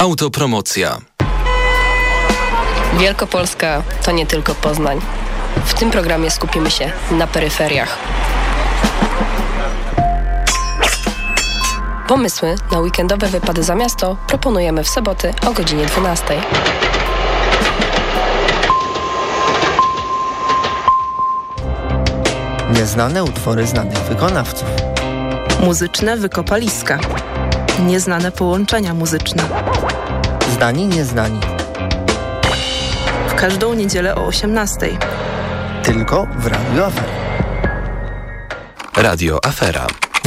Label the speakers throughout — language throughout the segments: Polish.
Speaker 1: Autopromocja.
Speaker 2: Wielkopolska to nie tylko Poznań. W tym programie skupimy się na peryferiach. Pomysły na weekendowe wypady za miasto proponujemy w soboty o godzinie 12.
Speaker 3: Nieznane utwory znanych wykonawców.
Speaker 4: Muzyczne wykopaliska. Nieznane połączenia muzyczne.
Speaker 3: Znani, nieznani.
Speaker 4: W każdą niedzielę o 18.
Speaker 3: Tylko w Radio Afera.
Speaker 1: Radio Afera.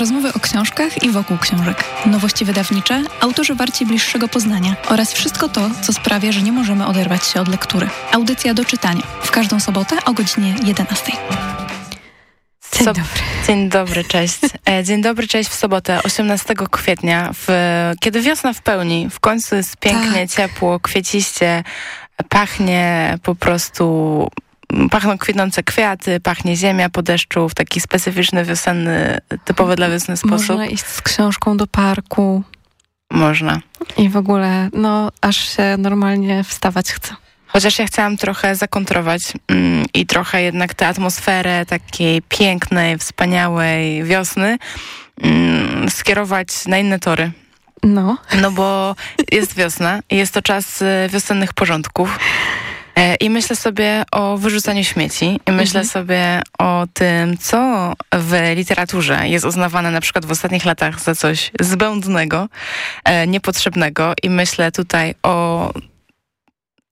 Speaker 5: Rozmowy o książkach i wokół książek. Nowości wydawnicze, autorzy warci bliższego poznania oraz wszystko to, co sprawia, że nie możemy oderwać się od lektury. Audycja do czytania. W każdą sobotę o godzinie 11.
Speaker 6: Dzień dobry. Dzień dobry, cześć. E, dzień dobry, cześć w sobotę, 18 kwietnia, w, kiedy wiosna w pełni, w końcu jest pięknie, tak. ciepło, kwieciście, pachnie po prostu pachną kwitnące kwiaty, pachnie ziemia po deszczu w taki specyficzny, wiosenny, typowy dla wiosny sposób.
Speaker 7: Można iść z książką do parku.
Speaker 6: Można.
Speaker 7: I w ogóle, no, aż się normalnie wstawać chce.
Speaker 6: Chociaż ja chciałam trochę zakontrować mm, i trochę jednak tę atmosferę takiej pięknej, wspaniałej wiosny mm, skierować na inne tory.
Speaker 7: No.
Speaker 6: No bo jest wiosna i jest to czas y, wiosennych porządków. E, I myślę sobie o wyrzucaniu śmieci i myślę mhm. sobie o tym, co w literaturze jest uznawane na przykład w ostatnich latach za coś zbędnego, e, niepotrzebnego i myślę tutaj o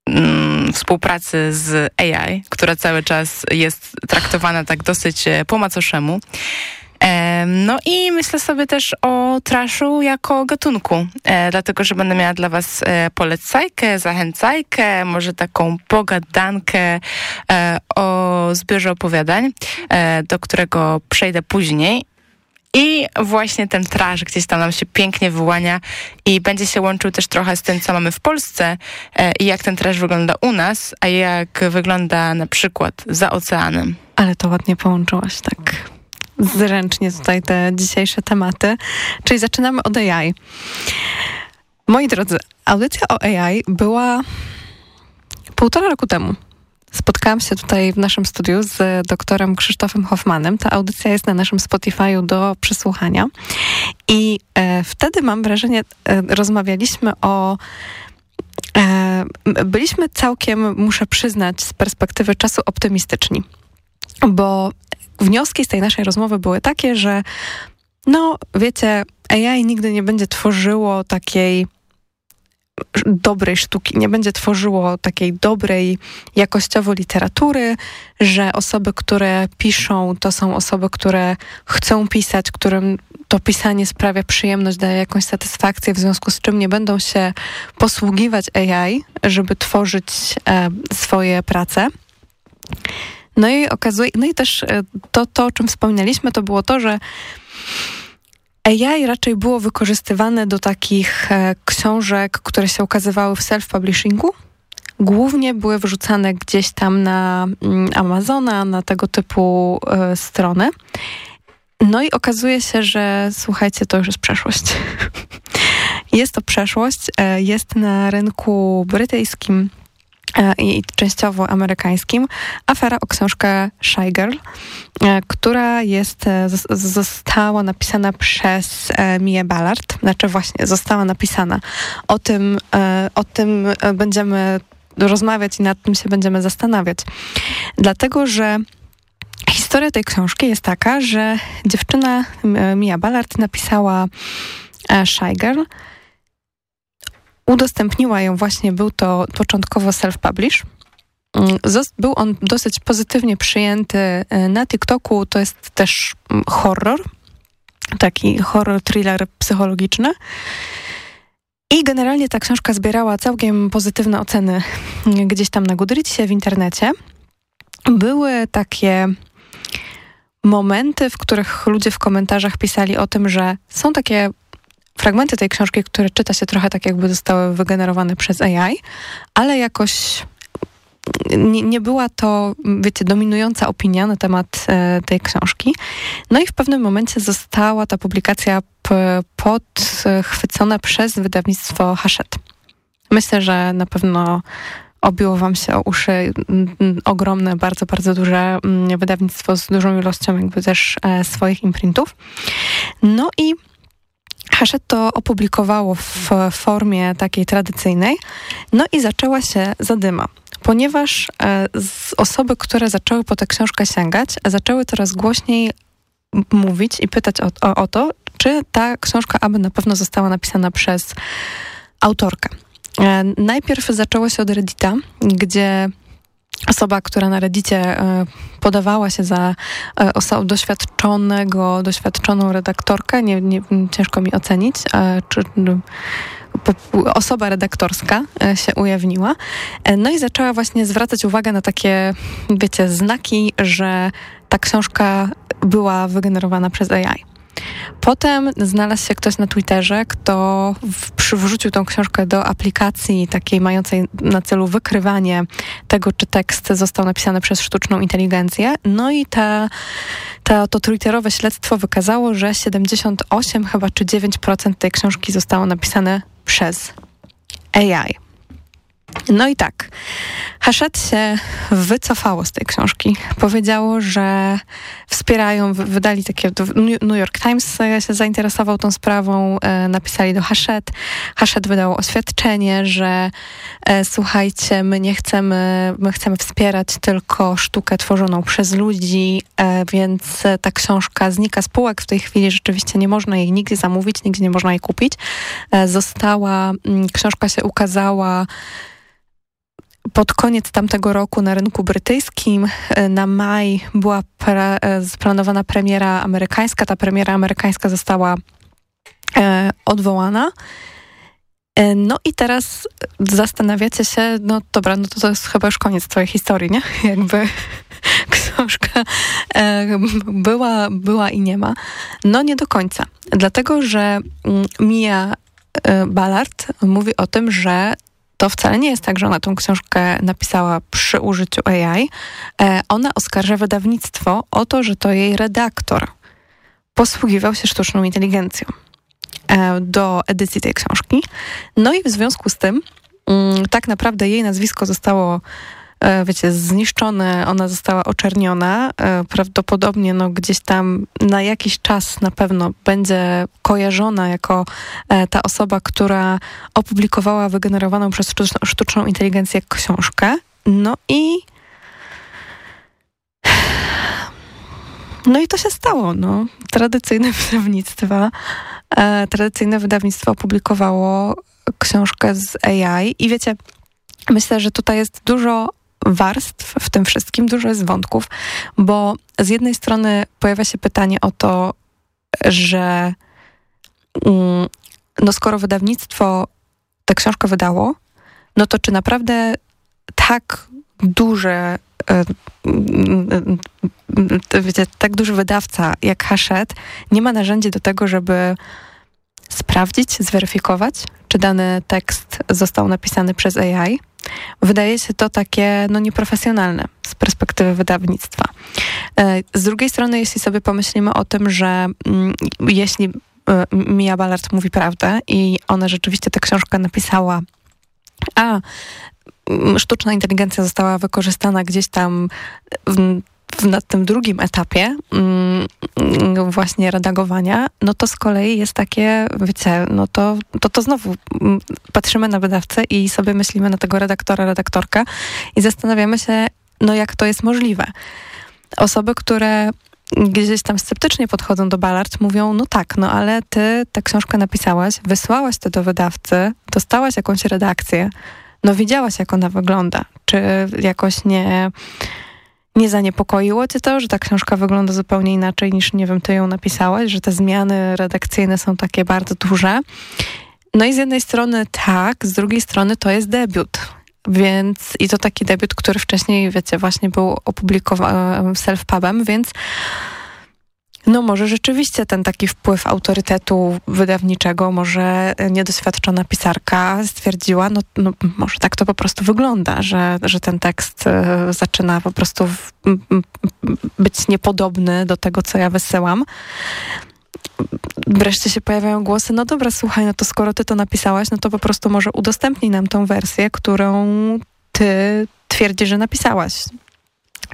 Speaker 6: mm, współpracy z AI, która cały czas jest traktowana tak dosyć e, po macoszemu. No i myślę sobie też o traszu jako gatunku, e, dlatego, że będę miała dla was e, polecajkę, zachęcajkę, może taką pogadankę e, o zbiorze opowiadań, do którego przejdę później. I właśnie ten traż gdzieś tam nam się pięknie wyłania i będzie się łączył też trochę z tym, co mamy w Polsce i jak ten traż wygląda u nas, a jak wygląda na przykład za oceanem.
Speaker 7: Ale to ładnie połączyłaś, tak zręcznie tutaj te dzisiejsze tematy. Czyli zaczynamy od AI. Moi drodzy, audycja o AI była półtora roku temu. Spotkałam się tutaj w naszym studiu z doktorem Krzysztofem Hoffmanem. Ta audycja jest na naszym Spotify'u do przesłuchania. I e, wtedy mam wrażenie, e, rozmawialiśmy o e, byliśmy całkiem, muszę przyznać, z perspektywy czasu optymistyczni. Bo wnioski z tej naszej rozmowy były takie, że no, wiecie, AI nigdy nie będzie tworzyło takiej dobrej sztuki, nie będzie tworzyło takiej dobrej jakościowo literatury, że osoby, które piszą, to są osoby, które chcą pisać, którym to pisanie sprawia przyjemność, daje jakąś satysfakcję, w związku z czym nie będą się posługiwać AI, żeby tworzyć e, swoje prace. No i okazuje, no i też e, to, to, o czym wspominaliśmy, to było to, że AI raczej było wykorzystywane do takich e, książek, które się ukazywały w self-publishingu. Głównie były wrzucane gdzieś tam na mm, Amazona, na tego typu e, strony. No i okazuje się, że słuchajcie, to już jest przeszłość. jest to przeszłość. Jest na rynku brytyjskim i częściowo amerykańskim, afera o książkę Shy Girl, e, która jest, e, została napisana przez Mię Ballard, znaczy właśnie została napisana. O tym, o tym będziemy rozmawiać i nad tym się będziemy zastanawiać. Dlatego, że Historia tej książki jest taka, że dziewczyna Mia Ballard napisała Shy Girl, udostępniła ją właśnie, był to początkowo self-publish. Mm, był on dosyć pozytywnie przyjęty e, na TikToku. To jest też mm, horror, taki horror thriller psychologiczny. I generalnie ta książka zbierała całkiem pozytywne oceny mm, gdzieś tam na Goodreadsie w internecie. Były takie momenty, w których ludzie w komentarzach pisali o tym, że są takie fragmenty tej książki, które czyta się trochę tak, jakby zostały wygenerowane przez AI, ale jakoś nie, nie, była to, wiecie, dominująca opinia na temat e, tej książki. No i w pewnym momencie została ta publikacja podchwycona przez wydawnictwo Hachette. Myślę, że na pewno obiło wam się o uszy ogromne, bardzo, bardzo duże wydawnictwo z dużą ilością jakby też e, swoich imprintów. No i Hachette to opublikowało w formie takiej tradycyjnej, no i zaczęła się zadyma ponieważ e, osoby, które zaczęły po tę książkę sięgać, zaczęły coraz głośniej mówić i pytać o, o, o to, czy ta książka aby na pewno została napisana przez autorkę. E, najpierw zaczęło się od Reddita, gdzie osoba, która na Reddicie e, podawała się za doświadczonego, doświadczoną redaktorkę, nie, nie, ciężko mi ocenić, czy osoba redaktorska e, się ujawniła. E, no i zaczęła właśnie zwracać uwagę na takie, wiecie, znaki, że ta książka była wygenerowana przez AI. Potem znalazł się ktoś na Twitterze, kto przywrócił tą książkę do aplikacji takiej mającej na celu wykrywanie tego, czy tekst został napisany przez sztuczną inteligencję. No i ta, ta, to twitterowe śledztwo wykazało, że 78 chyba czy 9% tej książki zostało napisane przez AI. No i tak, Hachette się wycofało z tej książki. Powiedziało, że wspierają, wydali takie, New York Times się zainteresował tą sprawą, e, napisali do Hachette. Hachette wydało oświadczenie, że e, słuchajcie, my nie chcemy, my chcemy wspierać tylko sztukę tworzoną przez ludzi, e, więc ta książka znika z półek w tej chwili, rzeczywiście nie można jej nigdzie zamówić, nigdzie nie można jej kupić. Została, mm, książka się ukazała pod koniec tamtego roku na rynku brytyjskim e, na maj była pre, zaplanowana premiera amerykańska. Ta premiera amerykańska została e, odwołana. E, no i teraz zastanawiacie się, no dobra, no to, to jest chyba już koniec twojej historii, nie? Jakby książka e, była, była i nie ma. No nie do końca. Dlatego, że mm, Mia e, Ballard mówi o tym, że to wcale nie jest tak, że ona tą książkę napisała przy użyciu AI. E, ona oskarża wydawnictwo o to, że to jej redaktor posługiwał się sztuczną inteligencją e, do edycji tej książki. No i w związku z tym mm, tak naprawdę jej nazwisko zostało wiecie, zniszczone, ona została oczerniona. E, prawdopodobnie no, gdzieś tam na jakiś czas na pewno będzie kojarzona jako e, ta osoba, która opublikowała wygenerowaną przez sztuczną, sztuczną inteligencję książkę. No i no i to się stało. No. Tradycyjne wydawnictwa, e, tradycyjne wydawnictwo opublikowało książkę z AI i wiecie, myślę, że tutaj jest dużo warstw w tym wszystkim, dużo jest wątków, bo z jednej strony pojawia się pytanie o to, że mm, no skoro wydawnictwo tę książkę wydało, no to czy naprawdę tak duże wiecie, tak duży wydawca jak Hachette nie ma narzędzi do tego, żeby sprawdzić, zweryfikować, czy dany tekst został napisany przez AI. Wydaje się to takie no, nieprofesjonalne z perspektywy wydawnictwa. E, z drugiej strony, jeśli sobie pomyślimy o tym, że mm, jeśli e, Mia Ballard mówi prawdę i ona rzeczywiście tę książkę napisała, a mm, sztuczna inteligencja została wykorzystana gdzieś tam w, na tym drugim etapie mm, właśnie redagowania, no to z kolei jest takie, wiecie, no to, to, to znowu mm, patrzymy na wydawcę i sobie myślimy na tego redaktora, redaktorka i zastanawiamy się, no jak to jest możliwe. osoby, które gdzieś tam sceptycznie podchodzą do Ballard, mówią, no tak, no ale ty tę książkę napisałaś, wysłałaś to do wydawcy, dostałaś jakąś redakcję, no widziałaś, jak ona wygląda. Czy jakoś nie, nie zaniepokoiło cię to, że ta książka wygląda zupełnie inaczej niż, nie wiem, ty ją napisałaś, że te zmiany redakcyjne są takie bardzo duże? No i z jednej strony tak, z drugiej strony to jest debiut. Więc i to taki debiut, który wcześniej, wiecie, właśnie był opublikowany self-pubem, więc no może rzeczywiście ten taki wpływ autorytetu wydawniczego, może niedoświadczona pisarka stwierdziła, no, no może tak to po prostu wygląda, że, że ten tekst y, zaczyna po prostu w, być niepodobny do tego, co ja wysyłam wreszcie się pojawiają głosy, no dobra, słuchaj, no to skoro ty to napisałaś, no to po prostu może udostępnij nam tą wersję, którą ty twierdzisz, że napisałaś.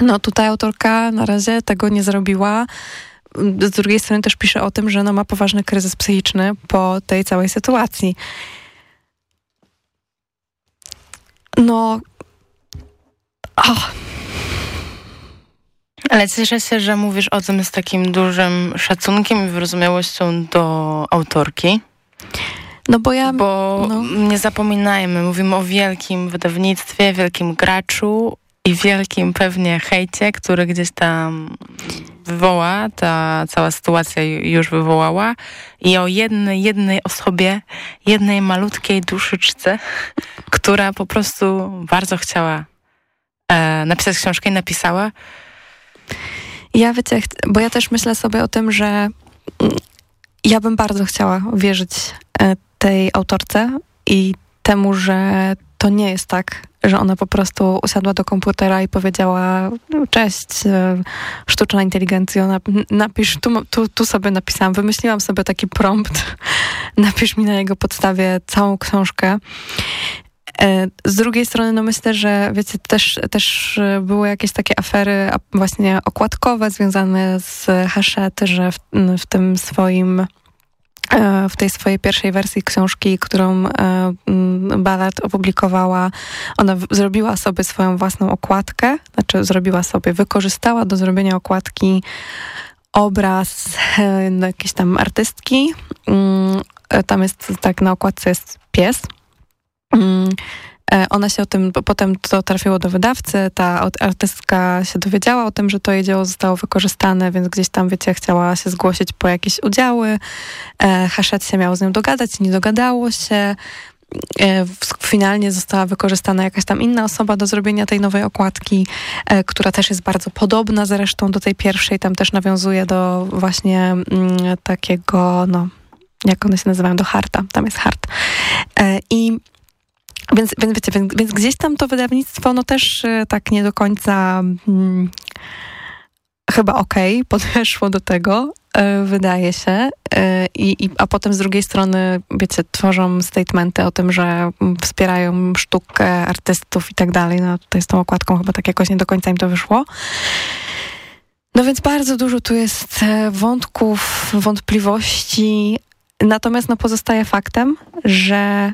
Speaker 7: No tutaj autorka na razie tego nie zrobiła. Z drugiej strony też pisze o tym, że no ma poważny kryzys psychiczny po tej całej sytuacji. No... Oh.
Speaker 6: Ale cieszę się, że mówisz o tym z takim dużym szacunkiem i wyrozumiałością do autorki.
Speaker 7: No bo ja...
Speaker 6: Bo no. nie zapominajmy, mówimy o wielkim wydawnictwie, wielkim graczu i wielkim pewnie hejcie, który gdzieś tam wywoła, ta cała sytuacja już wywołała. I o jednej, jednej osobie, jednej malutkiej duszyczce, która po prostu bardzo chciała e, napisać książkę i napisała,
Speaker 7: ja wiecie, bo ja też myślę sobie o tym, że mm, ja bym bardzo chciała wierzyć e, tej autorce i temu, że to nie jest tak, że ona po prostu usiadła do komputera i powiedziała no, cześć, e, sztuczna inteligencja, napisz, tu, tu, tu sobie napisałam, wymyśliłam sobie taki prompt, napisz mi na jego podstawie całą książkę. E, z drugiej strony, no myślę, że wiecie, też, też były jakieś takie afery właśnie okładkowe związane z Hachette, że w, w tym swoim w tej swojej pierwszej wersji książki, którą e, Ballard opublikowała, ona zrobiła sobie swoją własną okładkę, znaczy zrobiła sobie, wykorzystała do zrobienia okładki obraz jakiejś tam artystki. Mm, tam jest, tak na okładce jest pies, Mm, e, ona się o tym, potem to trafiło do wydawcy, ta artystka się dowiedziała o tym, że to jej dzieło zostało wykorzystane, więc gdzieś tam, wiecie, chciała się zgłosić po jakieś udziały. E, Hachette się miało z nią dogadać, nie dogadało się. E, finalnie została wykorzystana jakaś tam inna osoba do zrobienia tej nowej okładki, która też jest bardzo podobna zresztą do tej pierwszej. Tam też nawiązuje do właśnie mm, takiego, no, jak one się nazywają, do harta. Tam jest hart. I więc, więc wiecie, więc, więc, gdzieś tam to wydawnictwo no też e, tak nie do końca hmm, chyba okej okay, podeszło do tego, e, wydaje się. E, I, a potem z drugiej strony, wiecie, tworzą statementy o tym, że wspierają sztukę artystów i tak dalej. No tutaj z tą okładką chyba tak jakoś nie do końca im to wyszło. No więc bardzo dużo tu jest wątków, wątpliwości. Natomiast no pozostaje faktem, że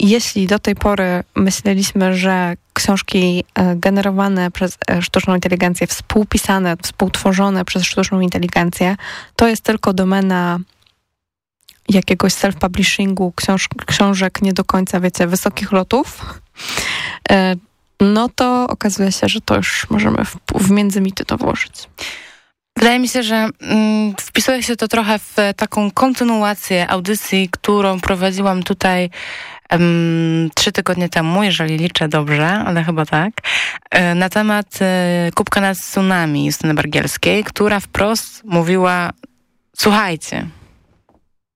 Speaker 7: jeśli do tej pory myśleliśmy, że książki e, generowane przez e, sztuczną inteligencję, współpisane, współtworzone przez sztuczną inteligencję, to jest tylko domena jakiegoś self-publishingu, książ książek nie do końca, wiecie, wysokich lotów, e, no to okazuje się, że to już możemy w, w międzymity to włożyć.
Speaker 6: Wydaje mi się, że mm, wpisuje się to trochę w taką kontynuację audycji, którą prowadziłam tutaj trzy tygodnie temu, jeżeli liczę dobrze, ale chyba tak, e, na temat e, Kubka nad tsunami Justyny Bargielskiej, która wprost mówiła, słuchajcie,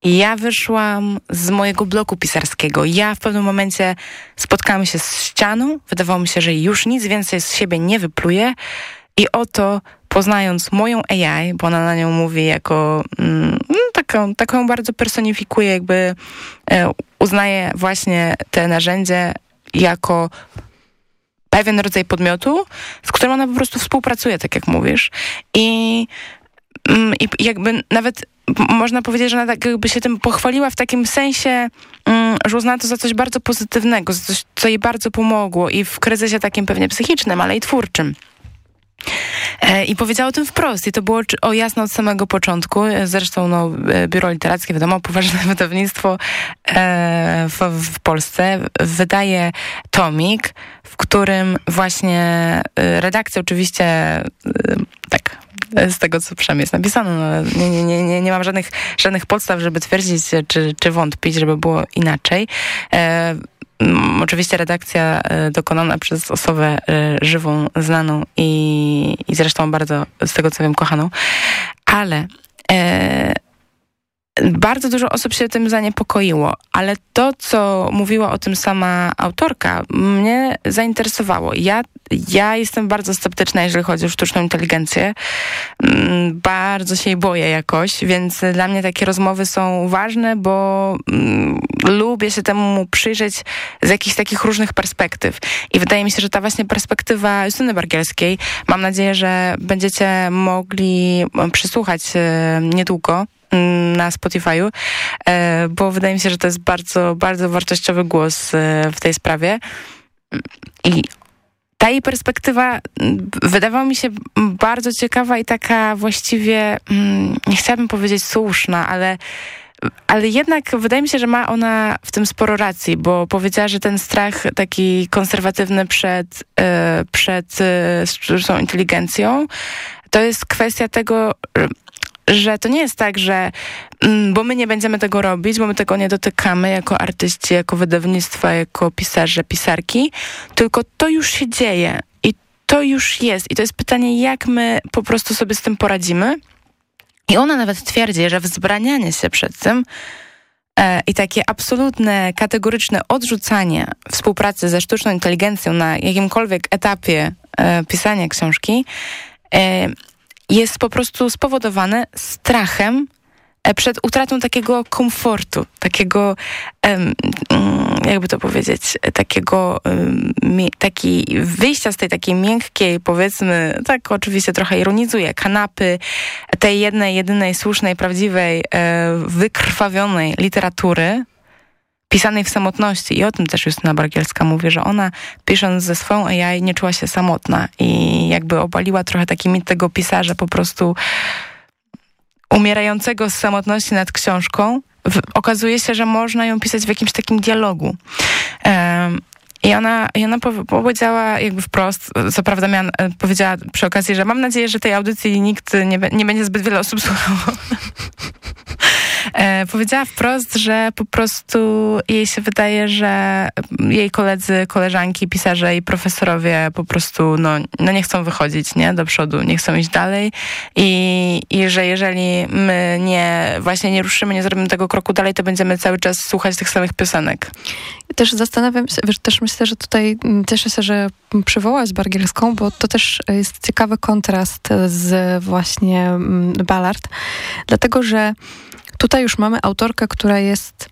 Speaker 6: ja wyszłam z mojego bloku pisarskiego. Ja w pewnym momencie spotkałam się z ścianą. Wydawało mi się, że już nic więcej z siebie nie wypluje. I oto poznając moją AI, bo ona na nią mówi jako mm, no, taką, taką bardzo personifikuje, jakby e, uznaje właśnie te narzędzie jako pewien rodzaj podmiotu, z którym ona po prostu współpracuje, tak jak mówisz. I, mm, i jakby nawet można powiedzieć, że ona tak jakby się tym pochwaliła w takim sensie, mm, że uznała to za coś bardzo pozytywnego, za coś, co jej bardzo pomogło i w kryzysie takim pewnie psychicznym, ale i twórczym. E, I powiedziała o tym wprost i to było o jasno od samego początku. Zresztą no, e, Biuro Literackie, wiadomo, poważne wydawnictwo e, w, w, Polsce wydaje tomik, w którym właśnie redakcja oczywiście tak z tego, co przynajmniej jest napisane. No, nie, nie, nie, nie, mam żadnych, żadnych podstaw, żeby twierdzić czy, czy wątpić, żeby było inaczej. Oczywiście redakcja e, dokonana przez osobę e, żywą, znaną i, i zresztą bardzo, z tego co wiem, kochaną, ale e, bardzo dużo osób się tym zaniepokoiło, ale to, co mówiła o tym sama autorka, mnie zainteresowało. Ja, ja jestem bardzo sceptyczna, jeżeli chodzi o sztuczną inteligencję. Mm, bardzo się jej boję jakoś, więc dla mnie takie rozmowy są ważne, bo mm, lubię się temu przyjrzeć z jakichś takich różnych perspektyw. I wydaje mi się, że ta właśnie perspektywa Justyny Bargielskiej, mam nadzieję, że będziecie mogli przysłuchać e, niedługo Mm, na Spotify'u, e, bo wydaje mi się, że to jest bardzo, bardzo wartościowy głos e, w tej sprawie. I ta jej perspektywa mm, wydawała mi się bardzo ciekawa i taka właściwie, mm, nie chciałabym powiedzieć słuszna, ale ale jednak wydaje mi się, że ma ona w tym sporo racji, bo powiedziała, że ten strach taki konserwatywny przed, e, przed sztuczną inteligencją to jest kwestia tego, że to nie jest tak, że mm, bo my nie będziemy tego robić, bo my tego nie dotykamy jako artyści, jako wydawnictwa, jako pisarze, pisarki, tylko to już się dzieje i to już jest. I to jest pytanie, jak my po prostu sobie z tym poradzimy. I ona nawet twierdzi, że wzbranianie się przed tym e, i takie absolutne, kategoryczne odrzucanie współpracy ze sztuczną inteligencją na jakimkolwiek etapie e, pisania książki e, jest po prostu spowodowane strachem e, przed utratą takiego komfortu, takiego, mm, jakby to powiedzieć, takiego, taki wyjścia z tej takiej miękkiej, powiedzmy, tak oczywiście trochę ironizuję, kanapy, tej jednej, jedynej, słusznej, prawdziwej, e, wykrwawionej literatury, pisanej w samotności. I o tym też Justyna Bargielska mówi, że ona pisząc ze swoją AI nie czuła się samotna i jakby obaliła trochę taki mit tego pisarza po prostu umierającego z samotności nad książką. W, okazuje się, że można ją pisać w jakimś takim dialogu. Um, i ona, i ona powiedziała jakby wprost, co prawda miała, e, powiedziała przy okazji, że mam nadzieję, że tej audycji nikt nie, nie będzie zbyt wiele osób słuchało. e, powiedziała wprost, że po prostu jej się wydaje, że jej koledzy, koleżanki, pisarze i profesorowie po prostu no, no nie chcą wychodzić nie, do przodu, nie chcą iść dalej i, i że jeżeli my nie, właśnie nie ruszymy, nie zrobimy tego kroku dalej, to będziemy cały czas słuchać tych samych piosenek.
Speaker 7: Też zastanawiam się, wiesz, też myślę, że tutaj cieszę się, że przywołałaś Bargielską, bo to też jest ciekawy kontrast z właśnie Ballard, dlatego, że tutaj już mamy autorkę, która jest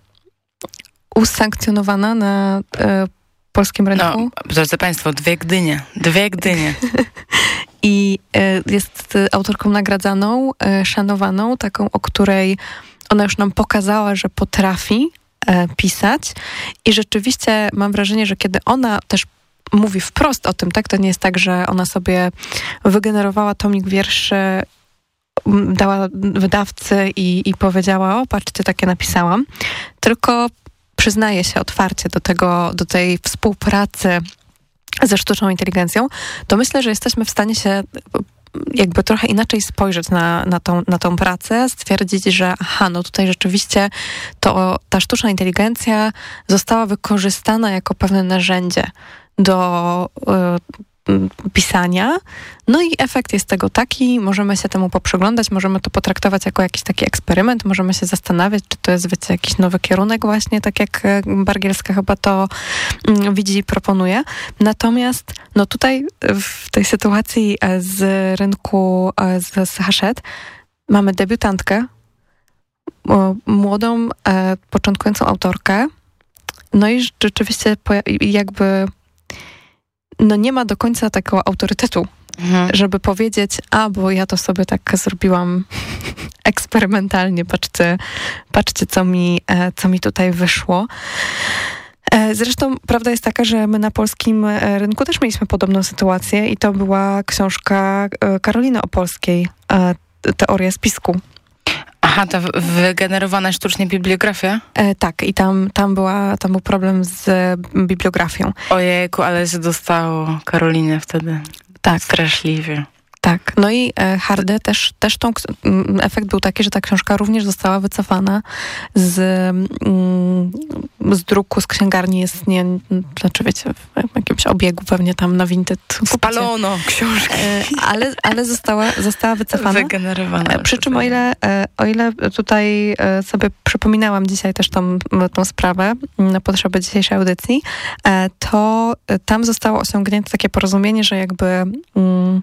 Speaker 7: usankcjonowana na e, polskim rynku. No,
Speaker 6: drodzy Państwo, dwie Gdynie, dwie Gdynie.
Speaker 7: I e, jest autorką nagradzaną, e, szanowaną, taką, o której ona już nam pokazała, że potrafi E, pisać. I rzeczywiście mam wrażenie, że kiedy ona też mówi wprost o tym, tak? To nie jest tak, że ona sobie wygenerowała tomik wierszy, dała wydawcy i, i powiedziała, o patrzcie, takie napisałam, tylko przyznaje się otwarcie do tego, do tej współpracy ze sztuczną inteligencją, to myślę, że jesteśmy w stanie się jakby trochę inaczej spojrzeć na, na, tą, na tą pracę, stwierdzić, że aha, no tutaj rzeczywiście to ta sztuczna inteligencja została wykorzystana jako pewne narzędzie do y, pisania. No i efekt jest tego taki, możemy się temu poprzyglądać, możemy to potraktować jako jakiś taki eksperyment, możemy się zastanawiać, czy to jest, wiecie, jakiś nowy kierunek właśnie, tak jak e, Bargielska chyba to mm, widzi i proponuje. Natomiast no tutaj w tej sytuacji z rynku z, z Hachette mamy debiutantkę, młodą, początkującą autorkę, no i rzeczywiście jakby no nie ma do końca takiego autorytetu, mhm. żeby powiedzieć, a bo ja to sobie tak zrobiłam eksperymentalnie, patrzcie, patrzcie co, mi, e, co mi tutaj wyszło. E, zresztą prawda jest taka, że my na polskim e, rynku też mieliśmy podobną sytuację i to była książka Karoliny Opolskiej, Teoria spisku.
Speaker 6: Aha, ta wygenerowana sztucznie bibliografia?
Speaker 7: E, tak, i tam, tam, była, tam był problem z bibliografią.
Speaker 6: Ojejku, ale się dostało Karolinę wtedy.
Speaker 7: Tak.
Speaker 6: Straszliwie.
Speaker 7: Tak, no i e, Hardy też, też tą, efekt był taki, że ta książka również została wycofana z, mm, z druku, z księgarni jest nie, znaczy wiecie, w jakimś obiegu pewnie tam na Vinted.
Speaker 6: Spalono książkę.
Speaker 7: Ale, ale została, została wycofana.
Speaker 6: Wygenerowana.
Speaker 7: E, przy czym o ile, e, o ile tutaj sobie przypominałam dzisiaj też tą, tą sprawę na potrzeby dzisiejszej audycji, to tam zostało osiągnięte takie porozumienie, że jakby mm,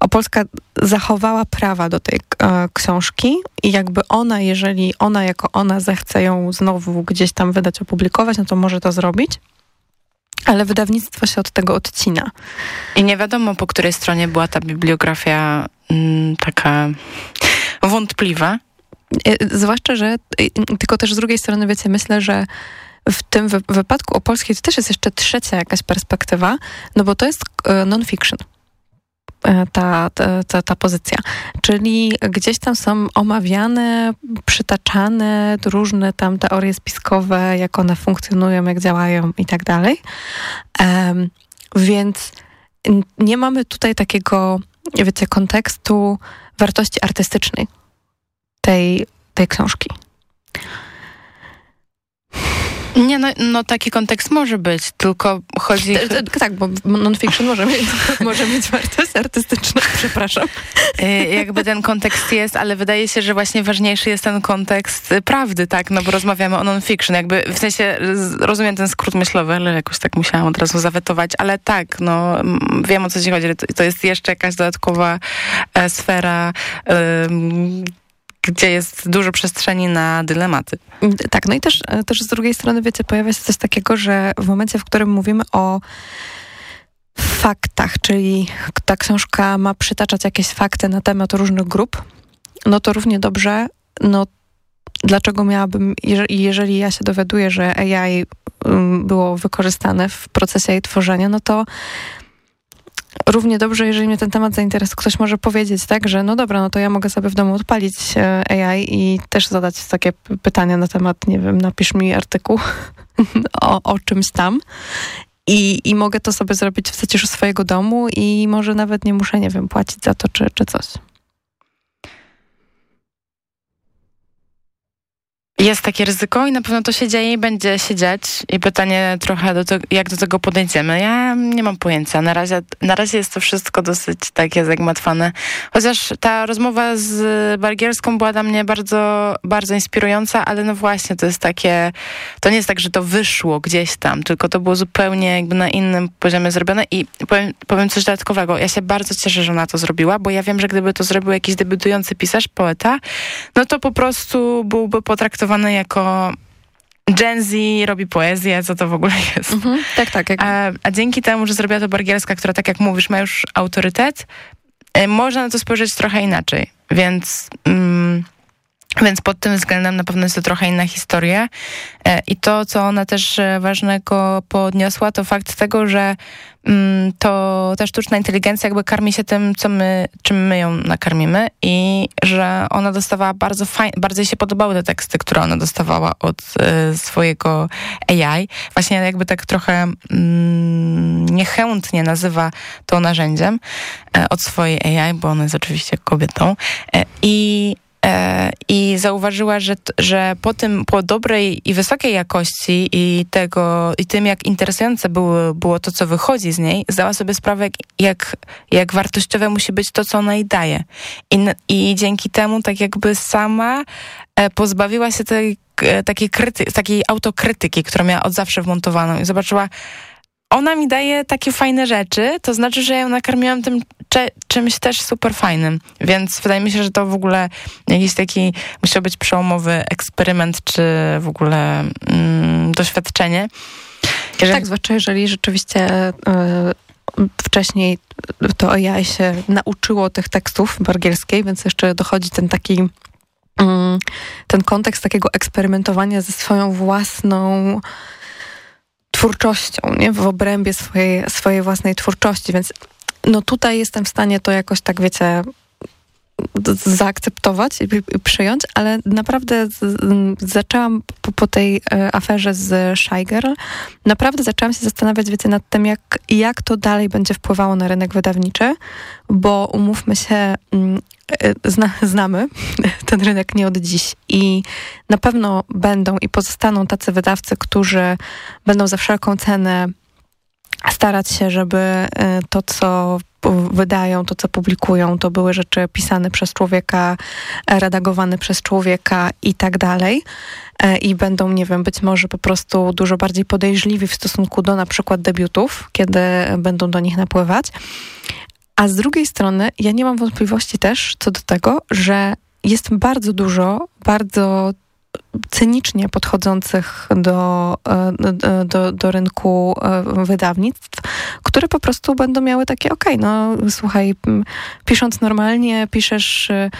Speaker 7: Opolska zachowała prawa do tej e, książki i jakby ona, jeżeli ona jako ona zechce ją znowu gdzieś tam wydać, opublikować, no to może to zrobić. Ale wydawnictwo się od tego odcina.
Speaker 6: I nie wiadomo, po której stronie była ta bibliografia mm, taka wątpliwa.
Speaker 7: E, zwłaszcza, że e, tylko też z drugiej strony, wiecie, myślę, że w tym wy wypadku Opolskiej to też jest jeszcze trzecia jakaś perspektywa, no bo to jest e, non-fiction. E, ta, ta, ta pozycja. Czyli gdzieś tam są omawiane, przytaczane różne tam teorie spiskowe, jak one funkcjonują, jak działają i tak dalej. Więc nie mamy tutaj takiego, wiecie, kontekstu wartości artystycznej tej, tej książki.
Speaker 6: Nie, no, no taki kontekst może być, tylko chodzi...
Speaker 7: Tak, bo non-fiction może mieć, może mieć wartość artystyczną, przepraszam.
Speaker 6: Y, jakby ten kontekst jest, ale wydaje się, że właśnie ważniejszy jest ten kontekst prawdy, tak, no bo rozmawiamy o non-fiction, jakby w sensie rozumiem ten skrót myślowy, ale jakoś tak musiałam od razu zawetować, ale tak, no wiem o co ci chodzi, to jest jeszcze jakaś dodatkowa e, sfera gdzie jest dużo przestrzeni na dylematy.
Speaker 7: Tak, no i też, e, też z drugiej strony, wiecie, pojawia się coś takiego, że w momencie, w którym mówimy o faktach, czyli ta książka ma przytaczać jakieś fakty na temat różnych grup, no to równie dobrze, no dlaczego miałabym, jeżeli, jeżeli ja się dowiaduję, że AI mm, było wykorzystane w procesie jej tworzenia, no to równie dobrze, jeżeli mnie ten temat zainteresuje, ktoś może powiedzieć, tak, że no dobra, no to ja mogę sobie w domu odpalić e, AI i też zadać takie pytania na temat, nie wiem, napisz mi artykuł o, o czymś tam. I, I mogę to sobie zrobić w zaciszu swojego domu i może nawet nie muszę, nie wiem, płacić za to czy, czy coś.
Speaker 6: Jest takie ryzyko i na pewno to się dzieje i będzie się dziać. I pytanie trochę, do jak do tego podejdziemy. Ja nie mam pojęcia. Na razie, na razie jest to wszystko dosyć takie zagmatwane. Chociaż ta rozmowa z Bargierską była dla mnie bardzo, bardzo inspirująca, ale no właśnie, to jest takie... To nie jest tak, że to wyszło gdzieś tam, tylko to było zupełnie jakby na innym poziomie zrobione i powiem, powiem coś dodatkowego. Ja się bardzo cieszę, że ona to zrobiła, bo ja wiem, że gdyby to zrobił jakiś debiutujący pisarz, poeta, no to po prostu byłby potraktowany traktowany jako Gen Z robi poezję, co to w ogóle jest. Mhm,
Speaker 7: tak, tak. Jak...
Speaker 6: A, a, dzięki temu, że zrobiła to Bargielska, która tak jak mówisz, ma już autorytet, y, można na to spojrzeć trochę inaczej. Więc... Mm, więc pod tym względem na pewno jest to trochę inna historia. E, I to, co ona też e, ważnego podniosła, to fakt tego, że mm, to ta sztuczna inteligencja jakby karmi się tym, co my, czym my ją nakarmimy i że ona dostawała bardzo fajnie, bardzo jej się podobały te teksty, które ona dostawała od y, swojego AI. Właśnie jakby tak trochę mm, niechętnie nazywa to narzędziem y, od swojej AI, bo ona jest oczywiście kobietą. Y, I i zauważyła, że, że po tym, po dobrej i wysokiej jakości i tego, i tym, jak interesujące było, było to, co wychodzi z niej, zdała sobie sprawę, jak, jak wartościowe musi być to, co ona jej daje. I, i dzięki temu tak jakby sama e, pozbawiła się tej e, takiej, kryty, takiej autokrytyki, którą miała od zawsze wmontowaną i zobaczyła, ona mi daje takie fajne rzeczy, to znaczy, że ją nakarmiłam tym czymś też super fajnym. Więc wydaje mi się, że to w ogóle jakiś taki musiał być przełomowy eksperyment, czy w ogóle mm, doświadczenie.
Speaker 7: Jeżeli... Tak, zwłaszcza jeżeli rzeczywiście y, wcześniej to AI się nauczyło tych tekstów bargielskiej, więc jeszcze dochodzi ten taki mm, ten kontekst takiego eksperymentowania ze swoją własną twórczością, nie? W obrębie swojej, swojej własnej twórczości, więc no tutaj jestem w stanie to jakoś tak, wiecie, zaakceptować i przyjąć, ale naprawdę zaczęłam po, po tej e, aferze z Shy Girl, naprawdę zaczęłam się zastanawiać, wiecie, nad tym, jak, jak to dalej będzie wpływało na rynek wydawniczy, bo umówmy się, mm, e, zna, znamy ten rynek nie od dziś i na pewno będą i pozostaną tacy wydawcy, którzy będą za wszelką cenę starać się, żeby e, to, co wydają, to co publikują, to były rzeczy pisane przez człowieka, redagowane przez człowieka i tak dalej. E, I będą, nie wiem, być może po prostu dużo bardziej podejrzliwi w stosunku do na przykład debiutów, kiedy będą do nich napływać. A z drugiej strony, ja nie mam wątpliwości też co do tego, że jest bardzo dużo bardzo cynicznie podchodzących do, e, do, do rynku e, wydawnictw, które po prostu będą miały takie, okej, okay, no słuchaj, pisząc normalnie, piszesz e,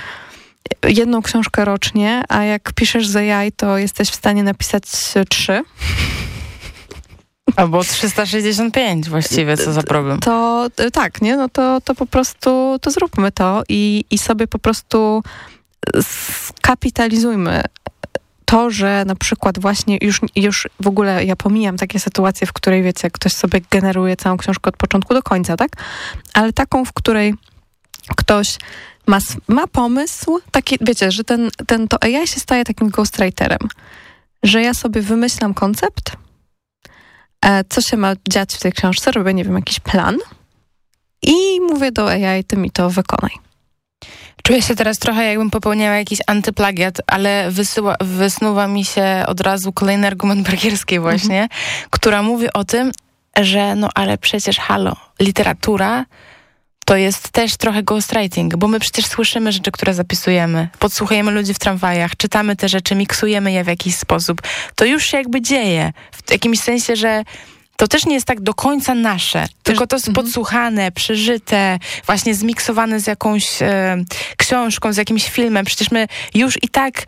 Speaker 7: jedną książkę rocznie, a jak piszesz za jaj, to jesteś w stanie napisać trzy.
Speaker 6: Albo 365 właściwie, co za problem.
Speaker 7: To tak, nie? No to, to po prostu to zróbmy to i, i sobie po prostu skapitalizujmy to, że na przykład właśnie już, już w ogóle ja pomijam takie sytuacje, w której wiecie, ktoś sobie generuje całą książkę od początku do końca, tak? Ale taką, w której ktoś ma, ma pomysł, taki, wiecie, że ten, ten, to AI się staje takim ghostwriterem, że ja sobie wymyślam koncept, e, co się ma dziać w tej książce, robię, nie wiem, jakiś plan i mówię do AI, ty mi to wykonaj.
Speaker 6: Czuję się teraz trochę jakbym popełniała jakiś antyplagiat, ale wysyła, wysnuwa mi się od razu kolejny argument Bergierskiej właśnie, mhm. która mówi o tym, że no ale przecież halo, literatura to jest też trochę ghostwriting, bo my przecież słyszymy rzeczy, które zapisujemy, podsłuchujemy ludzi w tramwajach, czytamy te rzeczy, miksujemy je w jakiś sposób. To już się jakby dzieje. W jakimś sensie, że to też nie jest tak do końca nasze, tylko to jest mhm. podsłuchane, przeżyte, właśnie zmiksowane z jakąś e, książką, z jakimś filmem. Przecież my już i tak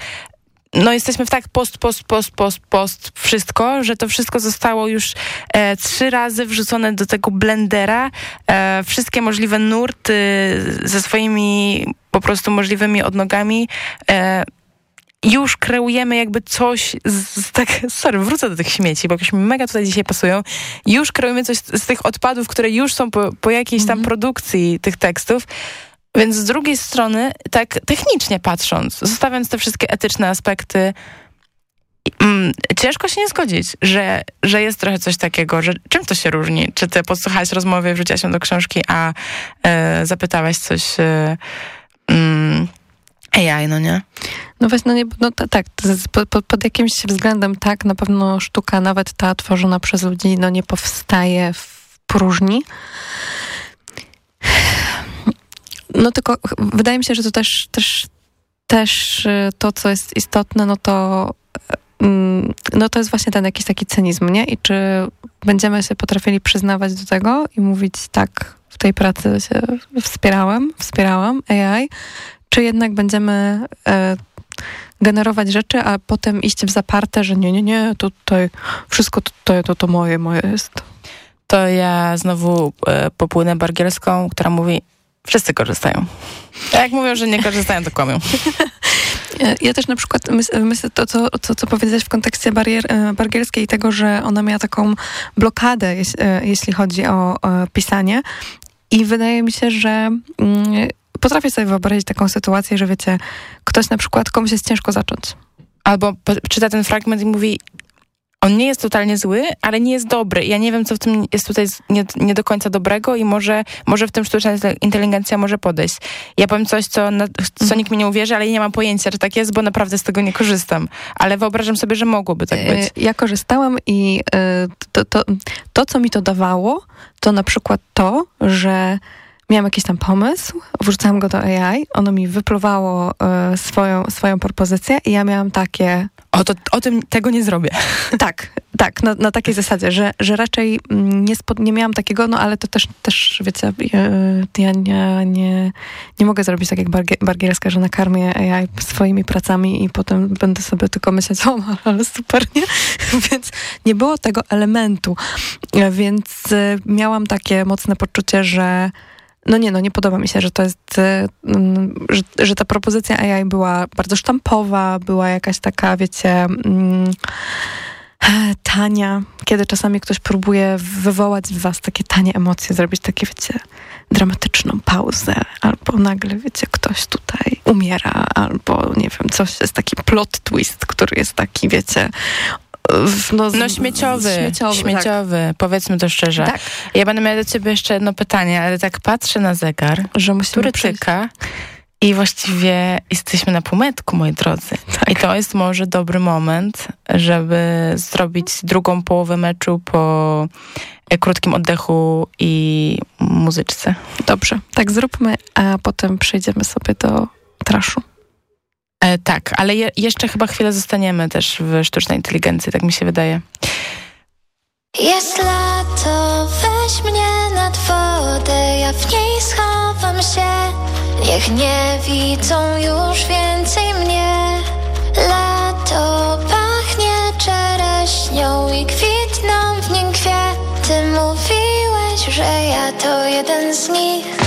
Speaker 6: no jesteśmy w tak post, post, post, post, post wszystko, że to wszystko zostało już e, trzy razy wrzucone do tego blendera. E, wszystkie możliwe nurty ze swoimi po prostu możliwymi odnogami e, już kreujemy jakby coś z, tak, sorry, wrócę do tych śmieci, bo jakoś mega tutaj dzisiaj pasują. Już kreujemy coś z, z tych odpadów, które już są po, po jakiejś tam mhm. produkcji tych tekstów. Więc z drugiej strony, tak technicznie patrząc, zostawiając te wszystkie etyczne aspekty, mm, ciężko się nie zgodzić, że, że jest trochę coś takiego, że czym to się różni? Czy ty podsłuchałeś rozmowy, wrzuciłaś ją do książki, a e, zapytałeś coś... E, mm, AI, no nie?
Speaker 7: No właśnie, no, nie, no tak, pod, pod, jakimś względem tak, na pewno sztuka, nawet ta tworzona przez ludzi, no nie powstaje w próżni. No tylko wydaje mi się, że to też, też, też y, to, co jest istotne, no to mm, no to jest właśnie ten jakiś taki cynizm, nie? I czy będziemy się potrafili przyznawać do tego i mówić tak, w tej pracy się wspierałem, wspierałam AI, czy jednak będziemy e, generować rzeczy, a potem iść w zaparte, że nie, nie, nie, tutaj wszystko tutaj to, to moje, moje jest.
Speaker 6: To ja znowu e, popłynę bargielską, która mówi, wszyscy korzystają. A jak mówią, że nie korzystają, to kłamią.
Speaker 7: Ja też na przykład myślę, to, co, to, co powiedziałeś w kontekście barier, e, bargierskiej i tego, że ona miała taką blokadę, e, jeśli chodzi o, o pisanie. I wydaje mi się, że mm, potrafię sobie wyobrazić taką sytuację, że wiecie, ktoś na przykład, komuś jest ciężko zacząć.
Speaker 6: Albo czyta ten fragment i mówi, on nie jest totalnie zły, ale nie jest dobry. Ja nie wiem, co w tym jest tutaj nie, nie do końca dobrego i może, może w tym sztuczna inteligencja może podejść. Ja powiem coś, co, na, co nikt mi nie uwierzy, ale nie mam pojęcia, że tak jest, bo naprawdę z tego nie korzystam. Ale wyobrażam sobie, że mogłoby tak być.
Speaker 7: Ja korzystałam i to, to, to co mi to dawało, to na przykład to, że miałam jakiś tam pomysł, wrzucałam go do AI, ono mi wypluwało e, swoją, swoją propozycję i ja miałam takie...
Speaker 6: O, to, o tym tego nie zrobię.
Speaker 7: Tak, tak, na, na takiej zasadzie, że, że raczej mm, nie, spod, nie miałam takiego, no ale to też, też wiecie, ja, ja nie, nie, nie mogę zrobić tak jak Bargierska, że nakarmię AI swoimi pracami i potem będę sobie tylko myśleć, o, ale super, nie? Więc nie było tego elementu, więc e, miałam takie mocne poczucie, że no nie, no nie podoba mi się, że to jest, y, mm, że, że ta propozycja AI była bardzo sztampowa, była jakaś taka, wiecie, mm, tania, kiedy czasami ktoś próbuje wywołać w was takie tanie emocje, zrobić takie, wiecie, dramatyczną pauzę, albo nagle, wiecie, ktoś tutaj umiera, albo nie wiem, coś jest taki plot twist, który jest taki, wiecie,
Speaker 6: no, no śmieciowy, śmieciowy, śmieciowy tak. powiedzmy to szczerze. Tak. Ja będę miała do ciebie jeszcze jedno pytanie, ale tak patrzę na zegar, że który tyka i właściwie jesteśmy na półmetku, moi drodzy. Tak. I to jest może dobry moment, żeby zrobić drugą połowę meczu po krótkim oddechu i muzyczce.
Speaker 7: Dobrze, tak zróbmy, a potem przejdziemy sobie do traszu.
Speaker 6: E, tak, ale je, jeszcze chyba chwilę zostaniemy też w sztucznej inteligencji, tak mi się wydaje.
Speaker 8: Jest lato, weź mnie nad wodę, ja w niej schowam się. Niech nie widzą już więcej mnie. Lato pachnie czereśnią i kwitną w nim kwiaty. Mówiłeś, że ja to jeden z nich.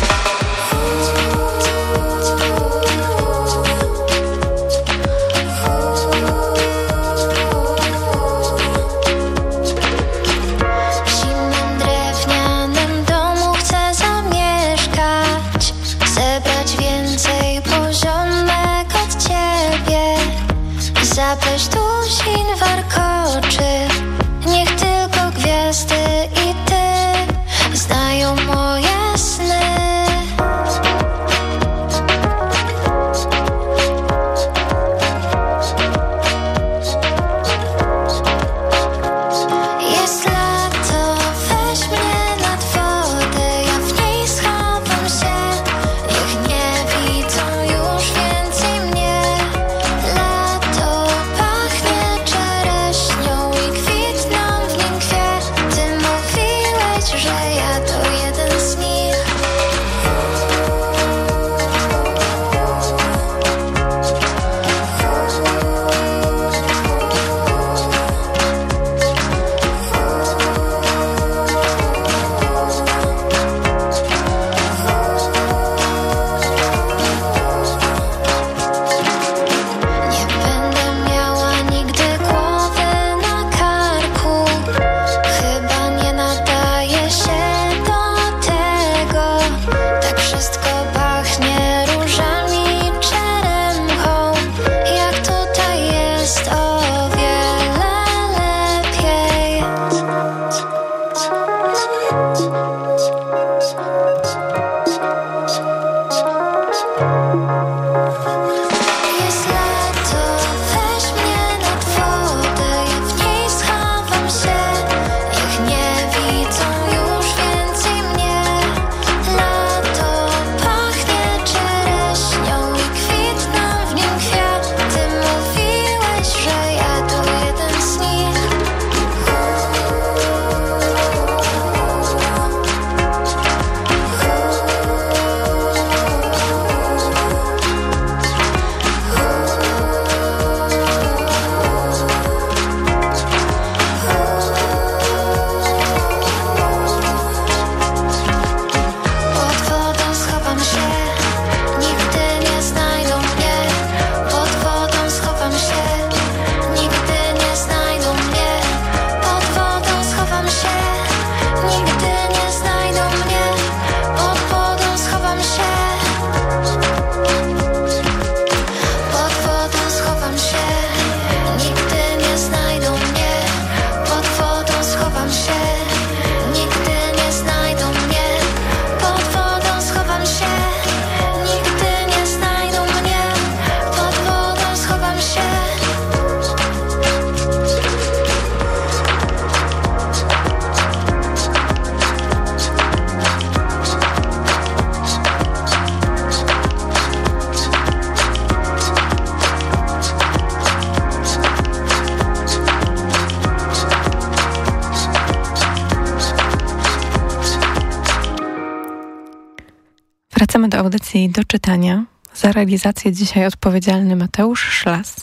Speaker 7: Czytania. Za realizację dzisiaj odpowiedzialny Mateusz Szlas.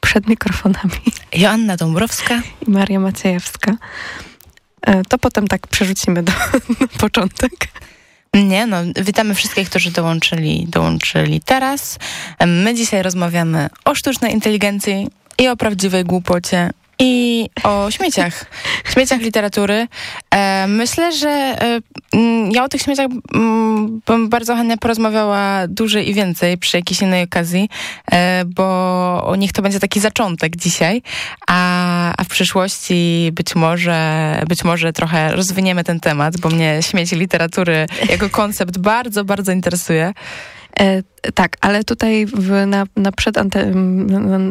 Speaker 7: Przed mikrofonami.
Speaker 6: Joanna Dąbrowska.
Speaker 7: I Maria Maciejewska. E, to potem tak przerzucimy do, na początek.
Speaker 6: Nie, no, witamy wszystkich, którzy dołączyli, dołączyli teraz. My dzisiaj rozmawiamy o sztucznej inteligencji i o prawdziwej głupocie i o śmieciach. śmieciach literatury. E, myślę, że e, ja o tych śmieciach mm, bym bardzo chętnie porozmawiała dłużej i więcej przy jakiejś innej okazji, e, bo o nich to będzie taki zaczątek dzisiaj, a, a w przyszłości być może, być może trochę rozwiniemy ten temat, bo mnie śmieci literatury jako koncept bardzo, bardzo interesuje.
Speaker 7: E, tak, ale tutaj w, na, na przed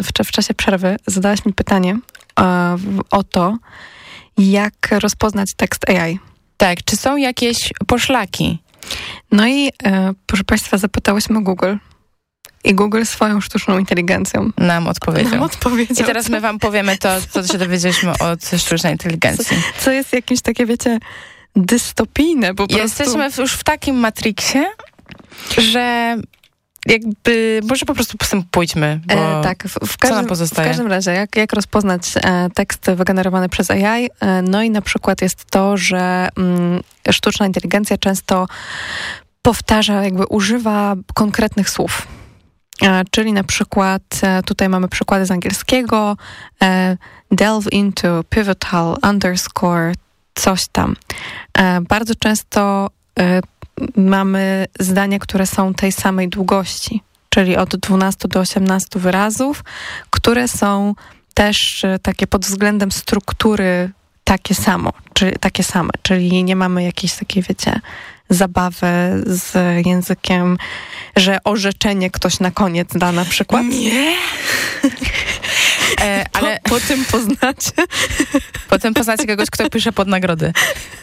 Speaker 7: w, w, czasie przerwy zadałaś mi pytanie o to, jak rozpoznać tekst AI.
Speaker 6: Tak, czy są jakieś poszlaki?
Speaker 7: No i e, proszę Państwa, zapytałyśmy Google. I Google swoją sztuczną inteligencją
Speaker 6: nam odpowiedział.
Speaker 7: Nam odpowiedział.
Speaker 6: I teraz my wam powiemy to, co się dowiedzieliśmy od sztucznej inteligencji.
Speaker 7: Co, co jest jakieś takie, wiecie, dystopijne po prostu.
Speaker 6: Jesteśmy już w takim matriksie, że jakby, może po prostu pójdźmy, bo e, tak, w, w każdym, co nam pozostaje?
Speaker 7: W każdym razie, jak, jak rozpoznać e, tekst wygenerowany przez AI? E, no i na przykład jest to, że mm, sztuczna inteligencja często powtarza, jakby używa konkretnych słów. E, czyli na przykład, e, tutaj mamy przykłady z angielskiego, e, delve into, pivotal, underscore, coś tam. Bardzo często mamy zdania, które są tej samej długości, czyli od 12 do 18 wyrazów, które są też e, takie pod względem struktury takie samo, czyli takie same, czyli nie mamy jakiejś takiej, wiecie, zabawy z językiem, że orzeczenie ktoś na koniec da na przykład.
Speaker 6: Nie.
Speaker 7: E, ale po, po, tym poznacie.
Speaker 6: Potem poznacie kogoś, kto pisze pod nagrody.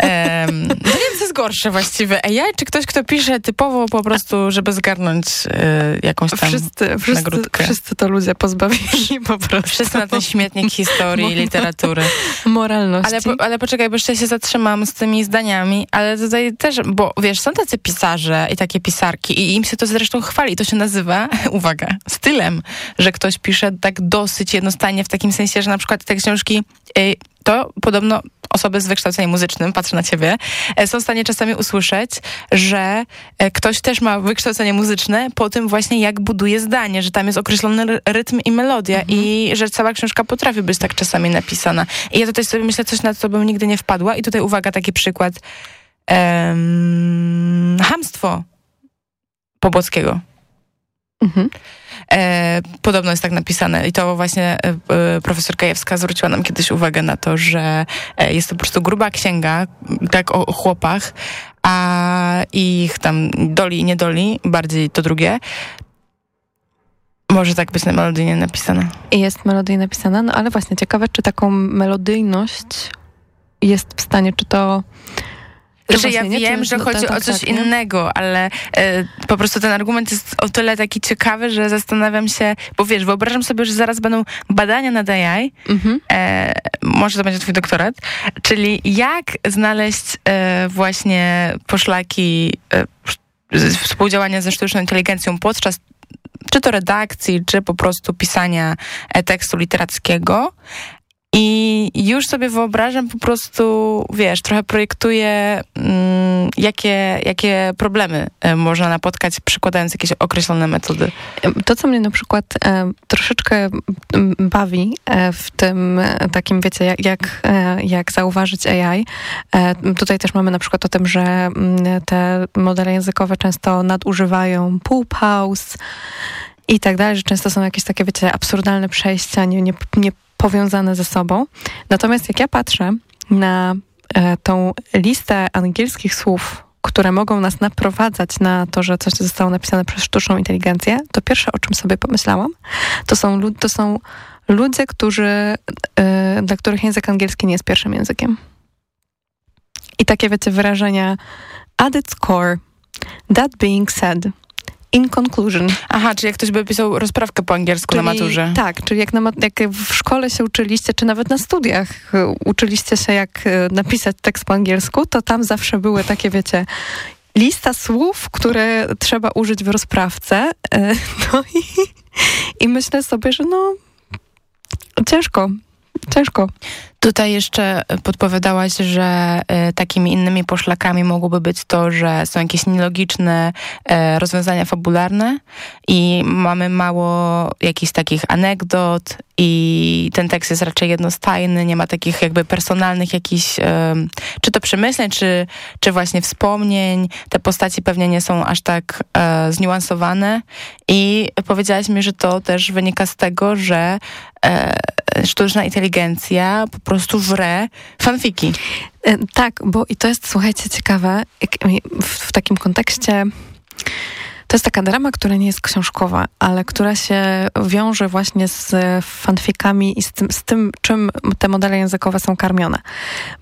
Speaker 6: E, no nie wiem, co jest gorsze właściwie. AI czy ktoś, kto pisze typowo po prostu, żeby zgarnąć e, jakąś tam
Speaker 7: wszyscy, wszyscy,
Speaker 6: nagródkę.
Speaker 7: Wszyscy to ludzie pozbawieni po prostu.
Speaker 6: Wszyscy na ten śmietnik historii, literatury.
Speaker 7: Moralności.
Speaker 6: Ale, po, ale poczekaj, bo jeszcze się zatrzymam z tymi zdaniami, ale tutaj też, bo wiesz, są tacy pisarze i takie pisarki i im się to zresztą chwali. To się nazywa, uwaga, stylem, że ktoś pisze tak dosyć jednostajnie w takim sensie, że na przykład te książki y, to podobno osoby z wykształceniem muzycznym, patrzę na ciebie, e, są w stanie czasami usłyszeć, że e, ktoś też ma wykształcenie muzyczne po tym właśnie, jak buduje zdanie, że tam jest określony rytm i melodia mhm. i że cała książka potrafi być tak czasami napisana. I ja tutaj sobie myślę coś, na co bym nigdy nie wpadła i tutaj uwaga, taki przykład. Um, hamstwo Pobłockiego. Mhm. E, podobno jest tak napisane i to właśnie e, e, profesor Kajewska zwróciła nam kiedyś uwagę na to, że e, jest to po prostu gruba księga, tak o, o chłopach, a ich tam doli i niedoli, bardziej to drugie, może tak być melodyjnie napisane.
Speaker 7: Jest melodyjnie napisana, no ale właśnie ciekawe, czy taką melodyjność jest w stanie, czy to
Speaker 6: że ja wiem, że chodzi tak, o coś tak, innego, ale e, po prostu ten argument jest o tyle taki ciekawy, że zastanawiam się, bo wiesz, wyobrażam sobie, że zaraz będą badania nad AI, mhm. e, może to będzie twój doktorat, czyli jak znaleźć e, właśnie poszlaki współdziałania ze sztuczną inteligencją podczas czy to redakcji, czy po prostu pisania tekstu literackiego, i już sobie wyobrażam po prostu, wiesz, trochę projektuję, mm, jakie, jakie problemy e, można napotkać, przykładając jakieś określone metody.
Speaker 7: To, co mnie na przykład e, troszeczkę bawi e, w tym takim, wiecie, jak, jak, zauważyć AI. Tutaj też mamy na przykład o tym, że mm, te modele językowe często nadużywają house i tak dalej, że często są jakieś takie, wiecie, absurdalne przejścia, nie, nie, nie powiązane ze sobą. Natomiast jak ja patrzę na e, tą listę angielskich słów, które mogą nas naprowadzać na to, że coś zostało napisane przez sztuczną inteligencję, to pierwsze, o czym sobie pomyślałam, to są, to są ludzie, którzy, e, dla których język angielski nie jest pierwszym językiem. I takie, wiecie, wyrażenia at its core, that being said, in conclusion.
Speaker 6: Aha, czyli jak ktoś by pisał rozprawkę po angielsku czyli, na maturze.
Speaker 7: Tak, czyli jak, na, jak w szkole się uczyliście, czy nawet na studiach e, uczyliście się, jak e, napisać tekst po angielsku, to tam zawsze były takie, wiecie, lista słów, które trzeba użyć w rozprawce. E, no i, i myślę sobie, że no ciężko, ciężko.
Speaker 6: Tutaj jeszcze podpowiadałaś, że y, takimi innymi poszlakami mogłoby być to, że są jakieś nielogiczne y, rozwiązania fabularne i mamy mało jakichś takich anegdot i ten tekst jest raczej jednostajny, nie ma takich jakby personalnych jakichś, y, czy to przemyśleń, czy, czy właśnie wspomnień. Te postaci pewnie nie są aż tak zniuansowane i powiedziałaś mi, że to też wynika z tego, że sztuczna inteligencja po prostu wre fanfiki.
Speaker 7: E, tak, bo i to jest, słuchajcie, ciekawe, w, w takim kontekście to jest taka drama, która nie jest książkowa, ale która się wiąże właśnie z fanfikami i z tym, z tym, czym te modele językowe są karmione.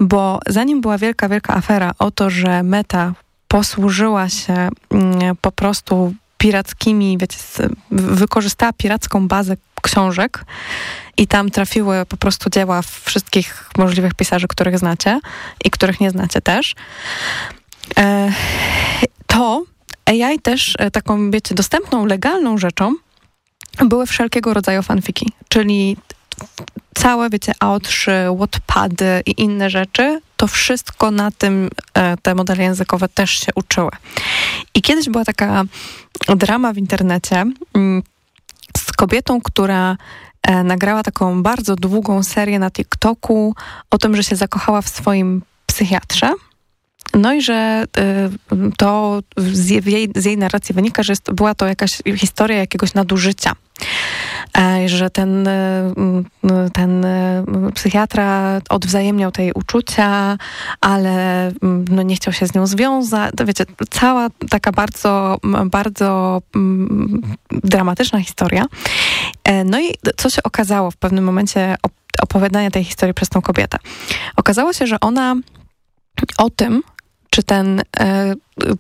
Speaker 7: Bo zanim była wielka, wielka afera o to, że Meta posłużyła się mm, po prostu pirackimi, wiecie, wykorzystała piracką bazę książek i tam trafiły po prostu dzieła wszystkich możliwych pisarzy, których znacie i których nie znacie też. E, to AI też e, taką, wiecie, dostępną, legalną rzeczą były wszelkiego rodzaju fanfiki, czyli całe, wiecie, A3, Wattpady i inne rzeczy, to wszystko na tym e, te modele językowe też się uczyły. I kiedyś była taka drama w internecie mm, z kobietą, która e, nagrała taką bardzo długą serię na TikToku o tym, że się zakochała w swoim psychiatrze. No i że y, to z jej, z jej narracji wynika, że jest, była to jakaś historia jakiegoś nadużycia. E, że ten, y, y, ten psychiatra odwzajemniał tej uczucia, ale no, nie chciał się z nią związać. To wiecie, cała taka bardzo, bardzo dramatyczna historia. E, no i co się okazało w pewnym momencie opowiadania tej historii przez tą kobietę? Okazało się, że ona o tym, czy ten e,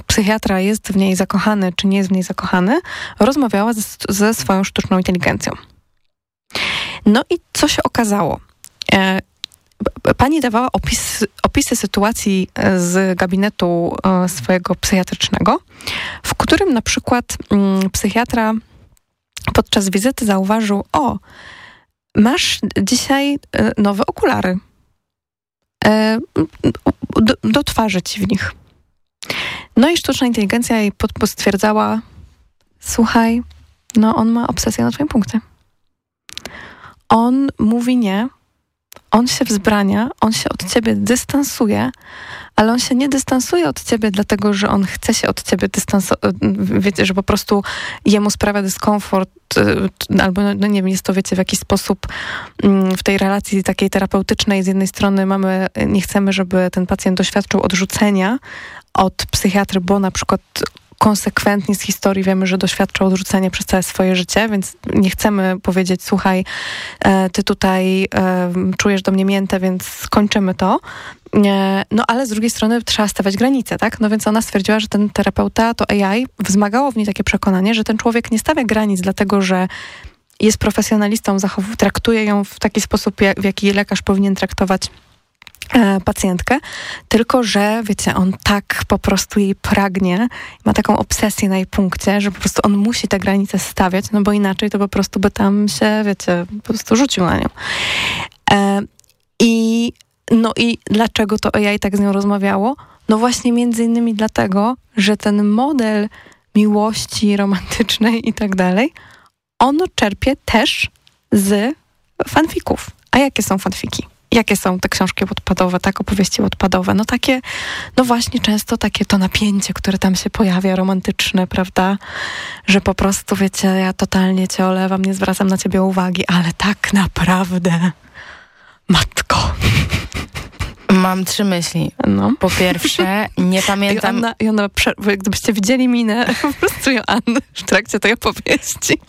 Speaker 7: psychiatra jest w niej zakochany, czy nie jest w niej zakochany, rozmawiała ze, ze swoją sztuczną inteligencją. No i co się okazało? E, pani dawała opis, opisy sytuacji e, z gabinetu e, swojego psychiatrycznego, w którym na przykład mm, psychiatra podczas wizyty zauważył, o, masz dzisiaj e, nowe okulary. E, do, twarzy ci w nich. No i sztuczna inteligencja jej potwierdzała, słuchaj, no on ma obsesję na twoim punkcie. On mówi nie, on się wzbrania, on się od ciebie dystansuje, ale on się nie dystansuje od ciebie dlatego, że on chce się od ciebie dystansować, wiecie, że po prostu jemu sprawia dyskomfort, y, albo no nie wiem, jest to, wiecie, w jakiś sposób mm, w tej relacji takiej terapeutycznej. Z jednej strony mamy, nie chcemy, żeby ten pacjent doświadczył odrzucenia od psychiatry, bo na przykład konsekwentnie z historii wiemy, że doświadczał odrzucenia przez całe swoje życie, więc nie chcemy powiedzieć, słuchaj, e, ty tutaj e, czujesz do mnie miętę, więc skończymy to. No ale z drugiej strony trzeba stawiać granice, tak? No więc ona stwierdziła, że ten terapeuta, to AI, wzmagało w niej takie przekonanie, że ten człowiek nie stawia granic dlatego, że jest profesjonalistą, traktuje ją w taki sposób, w jaki lekarz powinien traktować E, pacjentkę, tylko że, wiecie, on tak po prostu jej pragnie, ma taką obsesję na jej punkcie, że po prostu on musi te granice stawiać, no bo inaczej to po prostu by tam się, wiecie, po prostu rzucił na nią. E, I no i dlaczego to AI tak z nią rozmawiało? No właśnie między innymi dlatego, że ten model miłości romantycznej i tak dalej, ono czerpie też z fanfików. A jakie są fanfiki? Jakie są te książki odpadowe, tak, opowieści odpadowe? No takie, no właśnie często takie to napięcie, które tam się pojawia, romantyczne, prawda? Że po prostu, wiecie, ja totalnie cię olewam, nie zwracam na ciebie uwagi, ale tak naprawdę, matko...
Speaker 6: Mam trzy myśli. No. Po pierwsze, nie pamiętam...
Speaker 7: Joanna, Joanna, gdybyście widzieli minę po prostu Joanny w trakcie tej opowieści.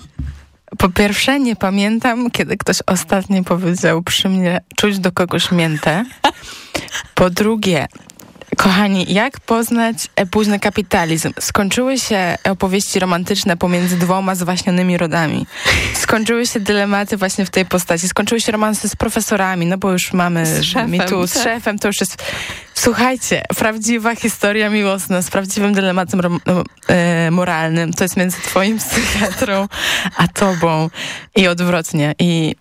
Speaker 6: Po pierwsze, nie pamiętam, kiedy ktoś ostatnio powiedział przy mnie czuć do kogoś miętę. Po drugie, Kochani, jak poznać późny kapitalizm? Skończyły się opowieści romantyczne pomiędzy dwoma zwaśnionymi rodami. Skończyły się dylematy właśnie w tej postaci. Skończyły się romanse z profesorami, no bo już mamy
Speaker 7: z szefem,
Speaker 6: mi tu, z tak. szefem, to już jest Słuchajcie, prawdziwa historia miłosna z prawdziwym dylematem e, moralnym. To jest między twoim psychiatrą a tobą i odwrotnie. I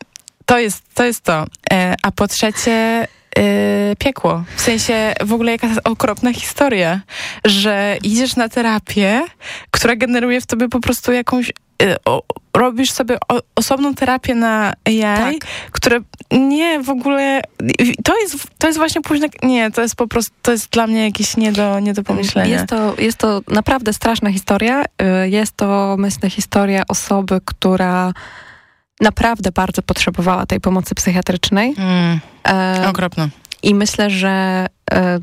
Speaker 6: to jest to. Jest to. E, a po trzecie Yy, piekło. W sensie w ogóle jaka okropna historia, że idziesz na terapię, która generuje w tobie po prostu jakąś yy, o, robisz sobie o, osobną terapię na AI, tak. które nie w ogóle to jest, to jest właśnie późno, nie, to jest po prostu, to jest dla mnie jakieś nie do, nie do pomyślenia.
Speaker 7: Jest to, jest to naprawdę straszna historia. Y, jest to, myślę, historia osoby, która naprawdę bardzo potrzebowała tej pomocy psychiatrycznej. Mm,
Speaker 6: e, okropno.
Speaker 7: I myślę, że e,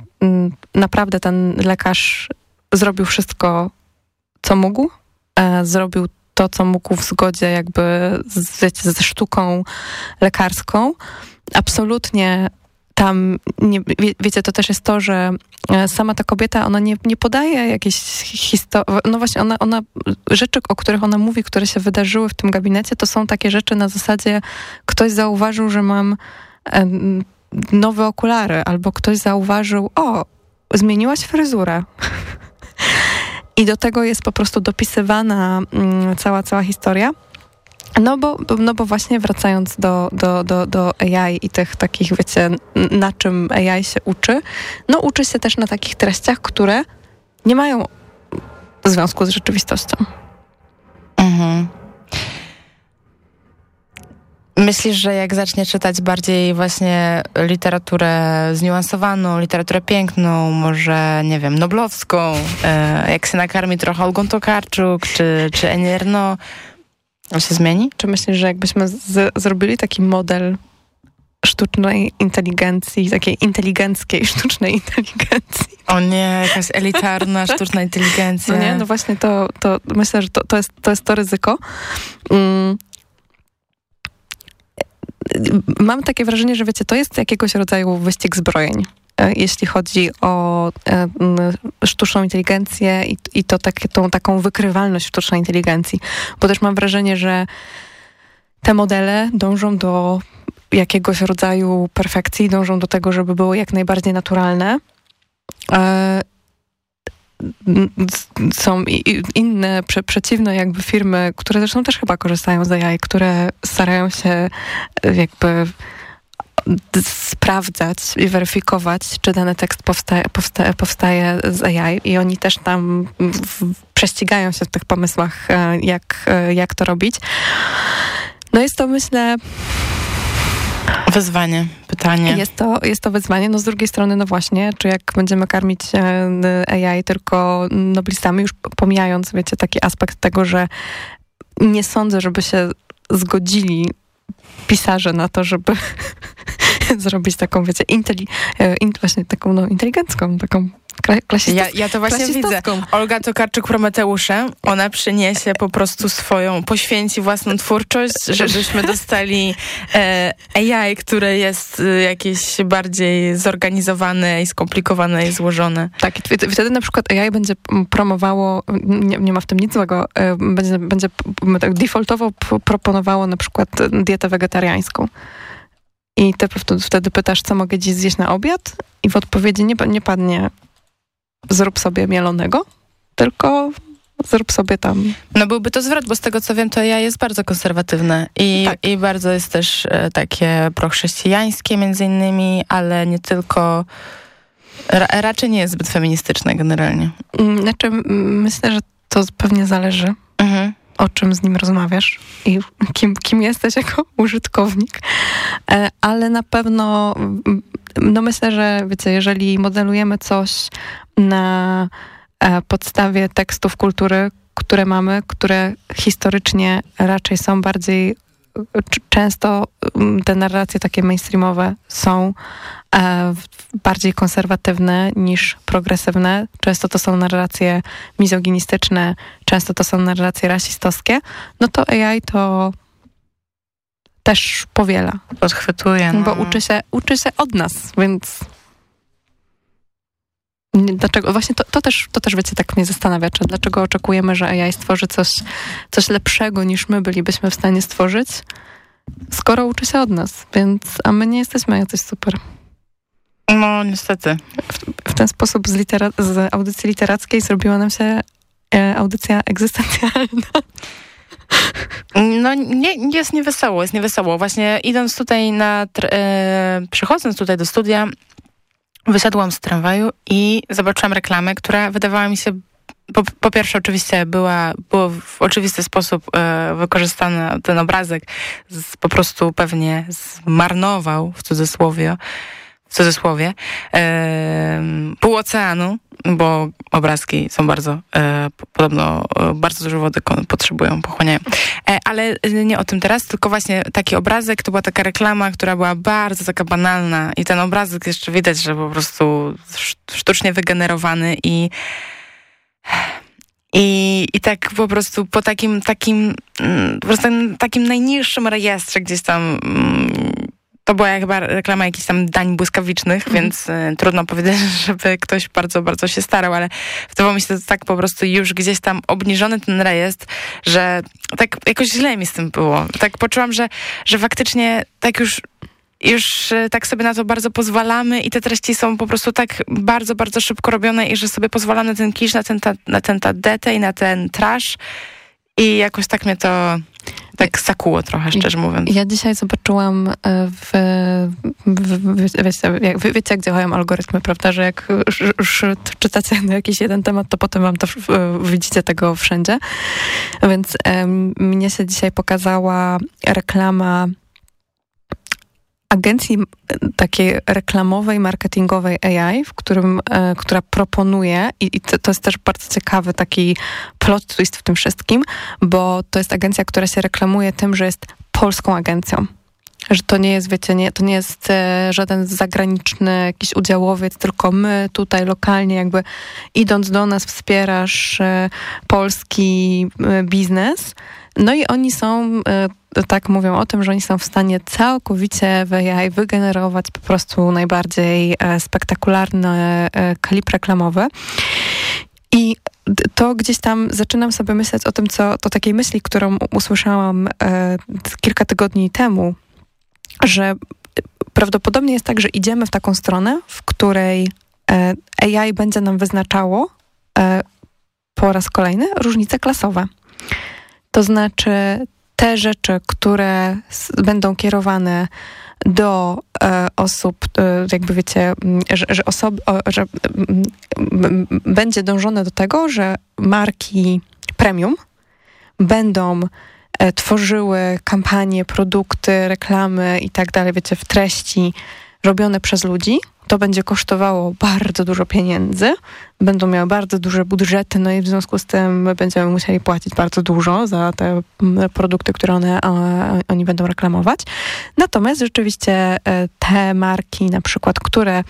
Speaker 7: naprawdę ten lekarz zrobił wszystko, co mógł. E, zrobił to, co mógł w zgodzie jakby z, wiecie, ze sztuką lekarską. Absolutnie tam, nie, wie, wiecie, to też jest to, że sama ta kobieta, ona nie, nie podaje jakiejś historii, no właśnie ona, ona, rzeczy, o których ona mówi, które się wydarzyły w tym gabinecie, to są takie rzeczy na zasadzie, ktoś zauważył, że mam nowe okulary, albo ktoś zauważył, o, zmieniłaś fryzurę. I do tego jest po prostu dopisywana mm, cała, cała historia. No bo, no bo właśnie wracając do, do, do, do AI i tych takich, wiecie, na czym AI się uczy, no uczy się też na takich treściach, które nie mają związku z rzeczywistością. Mhm.
Speaker 6: Myślisz, że jak zacznie czytać bardziej właśnie literaturę zniuansowaną, literaturę piękną, może, nie wiem, noblowską, e, jak się nakarmi trochę Olgą Tokarczuk czy, czy Enierno, on się zmieni?
Speaker 7: Czy myślisz, że jakbyśmy zrobili taki model sztucznej inteligencji, takiej inteligenckiej sztucznej inteligencji.
Speaker 6: O nie, jakaś elitarna sztuczna inteligencja.
Speaker 7: No nie, no właśnie to, to myślę, że to, to, jest, to jest to ryzyko. Mm. Mam takie wrażenie, że wiecie, to jest jakiegoś rodzaju wyścig zbrojeń. E, jeśli chodzi o e, sztuczną inteligencję i, i to tak, tą taką wykrywalność sztucznej inteligencji. Bo też mam wrażenie, że te modele dążą do jakiegoś rodzaju perfekcji, dążą do tego, żeby było jak najbardziej naturalne. E, są inne, prze, przeciwne jakby firmy, które zresztą też chyba korzystają z AI, które starają się jakby sprawdzać i weryfikować, czy dany tekst powstaje, powstaje, powstaje z AI i oni też tam prześcigają się w tych pomysłach, e, jak, e, jak to robić. No jest to, myślę...
Speaker 6: Wyzwanie, pytanie.
Speaker 7: Jest to, jest to wyzwanie. No z drugiej strony, no właśnie, czy jak będziemy karmić e, AI tylko noblistami, już pomijając, wiecie, taki aspekt tego, że nie sądzę, żeby się zgodzili pisarze na to, żeby zrobić taką, wiecie, inteli, e, in, właśnie taką no, inteligencką, taką
Speaker 6: ja, ja to właśnie widzę. Olga Tokarczyk Prometeusze, ona przyniesie po prostu swoją, poświęci własną twórczość, żebyśmy dostali e, AI, które jest e, jakieś bardziej zorganizowane i skomplikowane i złożone.
Speaker 7: Tak, i wtedy na przykład AI będzie promowało, nie, nie ma w tym nic złego, e, będzie, będzie tak defaultowo proponowało na przykład dietę wegetariańską. I ty wtedy pytasz, co mogę dziś zjeść na obiad? I w odpowiedzi nie, nie padnie zrób sobie mielonego, tylko zrób sobie tam.
Speaker 6: No byłby to zwrot, bo z tego co wiem, to ja jest bardzo konserwatywne i, tak. i bardzo jest też e, takie prochrześcijańskie między innymi, ale nie tylko, ra, raczej nie jest zbyt feministyczne generalnie.
Speaker 7: Mm, znaczy myślę, że to pewnie zależy. Mhm o czym z nim rozmawiasz i kim, kim jesteś jako użytkownik, e, ale na pewno no myślę, że wiecie, jeżeli modelujemy coś na e, podstawie tekstów kultury, które mamy, które historycznie raczej są bardziej często mm, te narracje takie mainstreamowe są e, bardziej konserwatywne niż progresywne. Często to są narracje mizoginistyczne, często to są narracje rasistowskie. No to AI to też powiela.
Speaker 6: Podchwytuje. No.
Speaker 7: Bo uczy się, uczy się od nas, więc Dlaczego? Właśnie to, to, też, to też, wiecie, tak mnie zastanawia, czy dlaczego oczekujemy, że AI stworzy coś, coś lepszego niż my bylibyśmy w stanie stworzyć, skoro uczy się od nas, więc, a my nie jesteśmy jacyś super.
Speaker 6: No, niestety.
Speaker 7: W, w ten sposób z, litera- z audycji literackiej zrobiła nam się e, audycja egzystencjalna.
Speaker 6: No nie, jest niewesoło, jest niewesoło. Właśnie idąc tutaj na, e, przychodząc tutaj do studia, wysiadłam z tramwaju i zobaczyłam reklamę, która wydawała mi się po, po, pierwsze oczywiście była, było w oczywisty sposób e, wykorzystany ten obrazek, z, po prostu pewnie zmarnował w cudzysłowie, w cudzysłowie pół oceanu, bo obrazki są bardzo, e, podobno e, bardzo dużo wody potrzebują, pochłaniają. E, ale nie o tym teraz, tylko właśnie taki obrazek, to była taka reklama, która była bardzo taka banalna i ten obrazek jeszcze widać, że po prostu sztucznie wygenerowany i i, I tak po prostu po takim, takim, mm, po prostu takim najniższym rejestrze gdzieś tam mm, to była chyba reklama jakichś tam dań błyskawicznych, mm. więc y, trudno powiedzieć, żeby ktoś bardzo, bardzo się starał, ale wydawało mi się to tak po prostu już gdzieś tam obniżony ten rejestr, że tak jakoś źle mi z tym było. Tak poczułam, że, że faktycznie tak już już e, tak sobie na to bardzo pozwalamy i te treści są po prostu tak bardzo, bardzo szybko robione i że sobie pozwalamy na ten kisz, na ten, ta, na ten tadetę i na ten trash i jakoś tak mnie to tak zakuło trochę, szczerze mówiąc.
Speaker 7: Ja dzisiaj zobaczyłam e, w, w, wiecie, jak, wiecie, jak działają algorytmy, prawda, że jak już, czytacie na jakiś jeden temat, to potem wam to widzicie tego wszędzie. Więc mnie się dzisiaj pokazała reklama agencji takiej reklamowej, marketingowej AI, w którym, e, która proponuje, i, i to, jest też bardzo ciekawy taki plot twist w tym wszystkim, bo to jest agencja, która się reklamuje tym, że jest polską agencją. Że to nie jest, wiecie, nie, to nie jest e, żaden zagraniczny jakiś udziałowiec, tylko my tutaj lokalnie jakby idąc do nas wspierasz e, polski e, biznes. No i oni są e, tak mówią o tym, że oni są w stanie całkowicie w AI wygenerować po prostu najbardziej e, spektakularny e, klip reklamowy. I to gdzieś tam zaczynam sobie myśleć o tym, co to takiej myśli, którą usłyszałam kilka tygodni temu, że prawdopodobnie jest tak, że idziemy w taką stronę, w której AI będzie nam wyznaczało po raz kolejny różnice klasowe. To znaczy te rzeczy, które będą kierowane do e, osób, e, jakby wiecie, że, że, osoby, że będzie dążone do tego, że marki premium będą e, tworzyły kampanie, produkty, reklamy i tak dalej, wiecie, w treści robione przez ludzi, to będzie kosztowało bardzo dużo pieniędzy, będą miały bardzo duże budżety, no i w związku z tym będziemy musieli płacić bardzo dużo za te produkty, które one, oni będą reklamować. Natomiast rzeczywiście e, te marki na przykład, które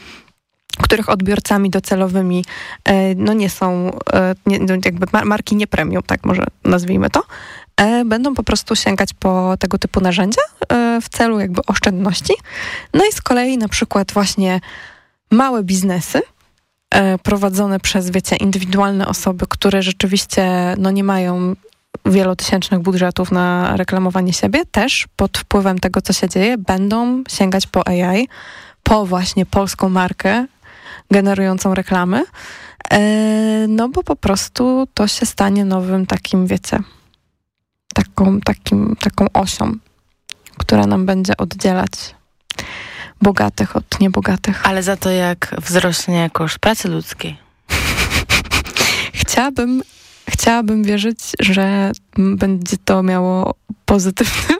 Speaker 7: których odbiorcami docelowymi e, no nie są e, nie, no jakby marki nie premium, tak może nazwijmy to, E, będą po prostu sięgać po tego typu narzędzia e, w celu jakby oszczędności. No i z kolei na przykład właśnie małe biznesy e, prowadzone przez, wiecie, indywidualne osoby, które rzeczywiście no, nie mają wielotysięcznych budżetów na reklamowanie siebie, też pod wpływem tego, co się dzieje, będą sięgać po AI, po właśnie polską markę generującą reklamy, no bo po prostu to się stanie nowym takim, wiecie, taką, takim, taką osią, która nam będzie oddzielać bogatych od niebogatych.
Speaker 6: Ale za to jak wzrośnie koszt pracy ludzkiej?
Speaker 7: chciałabym, chciałabym wierzyć, że będzie to miało pozytywny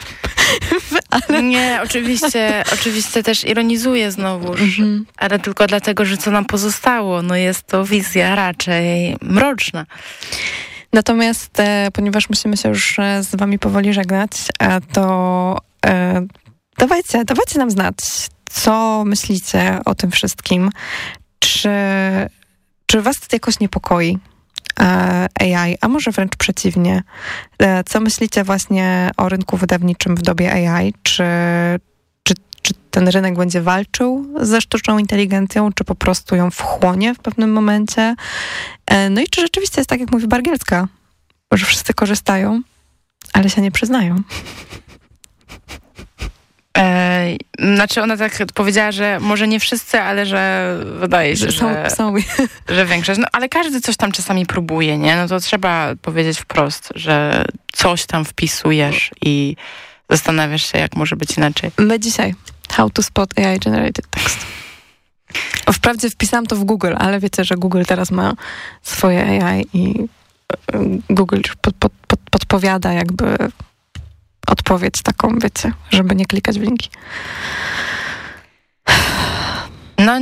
Speaker 6: ale... Nie, oczywiście, oczywiście też ironizuję znowuż, mhm. ale tylko dlatego, że co nam pozostało, no jest to wizja raczej mroczna.
Speaker 7: Natomiast, e, ponieważ musimy się już e, z wami powoli żegnać, to e, dawajcie, dawajcie nam znać, co myślicie o tym wszystkim. Czy, czy was jakoś niepokoi? AI, a może wręcz przeciwnie. Co myślicie właśnie o rynku wydawniczym w dobie AI? Czy ten rynek będzie walczył ze sztuczną inteligencją, czy po prostu ją wchłonie w pewnym momencie. E, no i czy rzeczywiście jest tak, jak mówi Bargielska, że wszyscy korzystają, ale się nie przyznają.
Speaker 6: E, Znaczy ona tak powiedziała, że może nie wszyscy, ale że wydaje się, że,
Speaker 7: są,
Speaker 6: że,
Speaker 7: są.
Speaker 6: że większość. No ale każdy coś tam czasami próbuje, nie? No to trzeba powiedzieć wprost, że coś tam wpisujesz i zastanawiasz się, jak może być inaczej.
Speaker 7: My dzisiaj. How to spot AI generated text. Wprawdzie wpisałam to w Google, ale wiecie, że Google teraz ma swoje AI i Google już pod, pod, pod, podpowiada jakby odpowiedź taką, wiecie, żeby nie klikać w linki.
Speaker 6: No,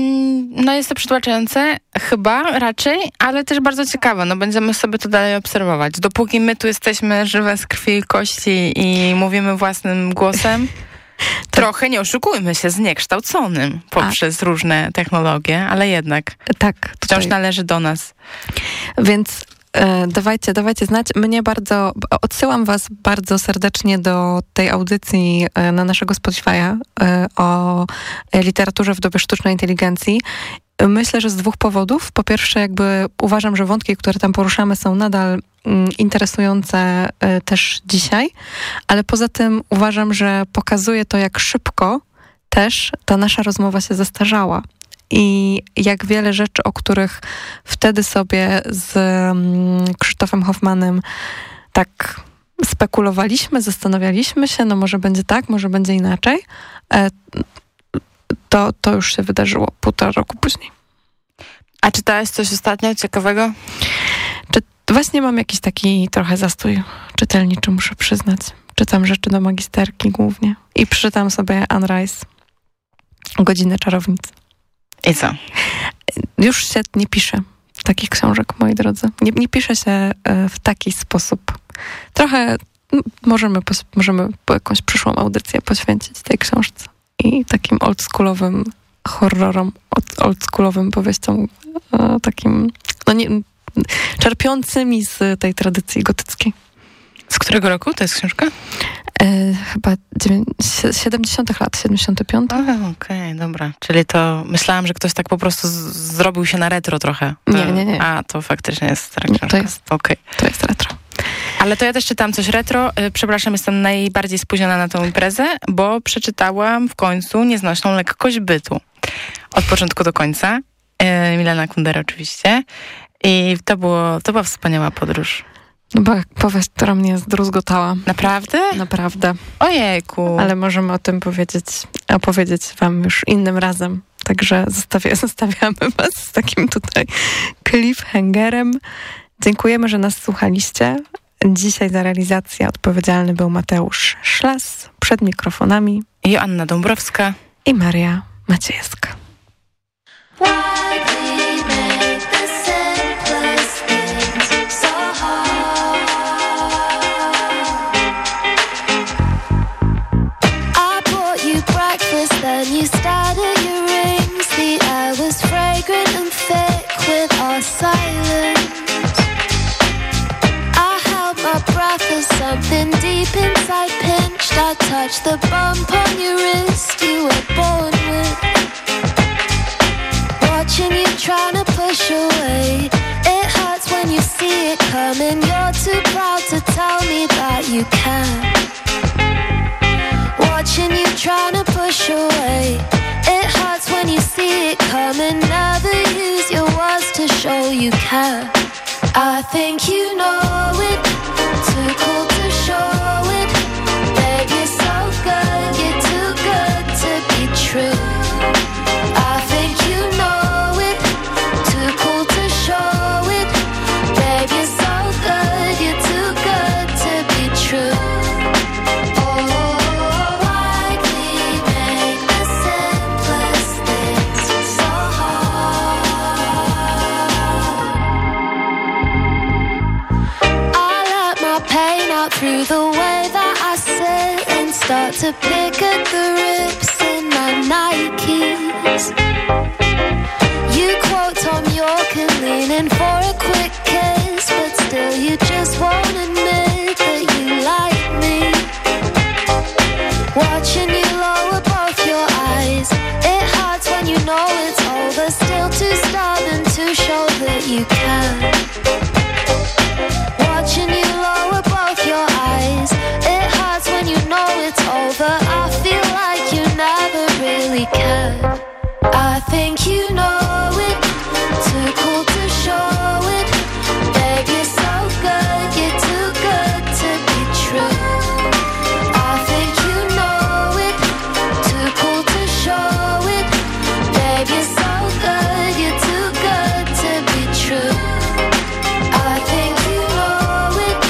Speaker 6: no jest to przytłaczające, chyba raczej, ale też bardzo ciekawe. No będziemy sobie to dalej obserwować. Dopóki my tu jesteśmy żywe z krwi i kości i mówimy własnym głosem, trochę, nie oszukujmy się, zniekształconym poprzez A. różne technologie, ale jednak
Speaker 7: tak,
Speaker 6: tutaj. wciąż należy do nas.
Speaker 7: Więc E, dawajcie, dawajcie znać. Mnie bardzo, odsyłam was bardzo serdecznie do tej audycji e, na naszego Spotify'a e, o literaturze w dobie sztucznej inteligencji. Myślę, że z dwóch powodów. Po pierwsze, jakby uważam, że wątki, które tam poruszamy, są nadal interesujące też dzisiaj, ale poza tym uważam, że pokazuje to, jak szybko też ta nasza rozmowa się zestarzała i jak wiele rzeczy, o których wtedy sobie z mm, Krzysztofem Hoffmanem tak spekulowaliśmy, zastanawialiśmy się, no może będzie tak, może będzie inaczej, e, to, to już się wydarzyło półtora roku później.
Speaker 6: A czytałeś coś ostatnio ciekawego?
Speaker 7: Właśnie mam jakiś taki trochę zastój czytelniczy, muszę przyznać. Czytam rzeczy do magisterki głównie. I przeczytam sobie Anne Rice, Godzinę czarownicy.
Speaker 6: I co?
Speaker 7: Już się nie pisze takich książek, moi drodzy. Nie, nie pisze się e, w taki sposób. Trochę możemy, możemy jakąś przyszłą audycję poświęcić tej książce i takim oldschoolowym horrorom, oldschoolowym powieściom, e, takim, no nie, czerpiącymi z tej tradycji gotyckiej.
Speaker 6: Z którego roku to jest książka?
Speaker 7: E, chyba 70 lat, 75.
Speaker 6: Okej, okay, dobra. Czyli to myślałam, że ktoś tak po prostu zrobił się na retro trochę.
Speaker 7: Nie, nie, nie.
Speaker 6: A, to faktycznie jest stara książka.
Speaker 7: To jest,
Speaker 6: okay.
Speaker 7: to jest retro.
Speaker 6: Ale to ja też czytam coś retro. E, przepraszam, jestem najbardziej spóźniona na tą imprezę, bo przeczytałam w końcu Nieznośną lekkość bytu. Od początku do końca. E, Milena Kundera oczywiście. I to, było, to była wspaniała podróż.
Speaker 7: No bo powieść, która mnie zdruzgotała.
Speaker 6: Naprawdę?
Speaker 7: Naprawdę.
Speaker 6: Ojejku.
Speaker 7: Ale możemy o tym powiedzieć, opowiedzieć wam już innym razem. Także zostawia, zostawiamy was z takim tutaj cliffhangerem. Dziękujemy, że nas słuchaliście. Dzisiaj za realizację odpowiedzialny był Mateusz Szlas przed mikrofonami.
Speaker 6: Joanna Dąbrowska
Speaker 7: i Maria Maciejewska.
Speaker 8: I touched the bump on your wrist you were born with. Watching you trying to push away. It hurts when you see it coming. You're too proud to tell me that you can. Watching you trying to push away. It hurts when you see it coming. Never use your words to show you care. I think you know pick at the rips in my Nikes.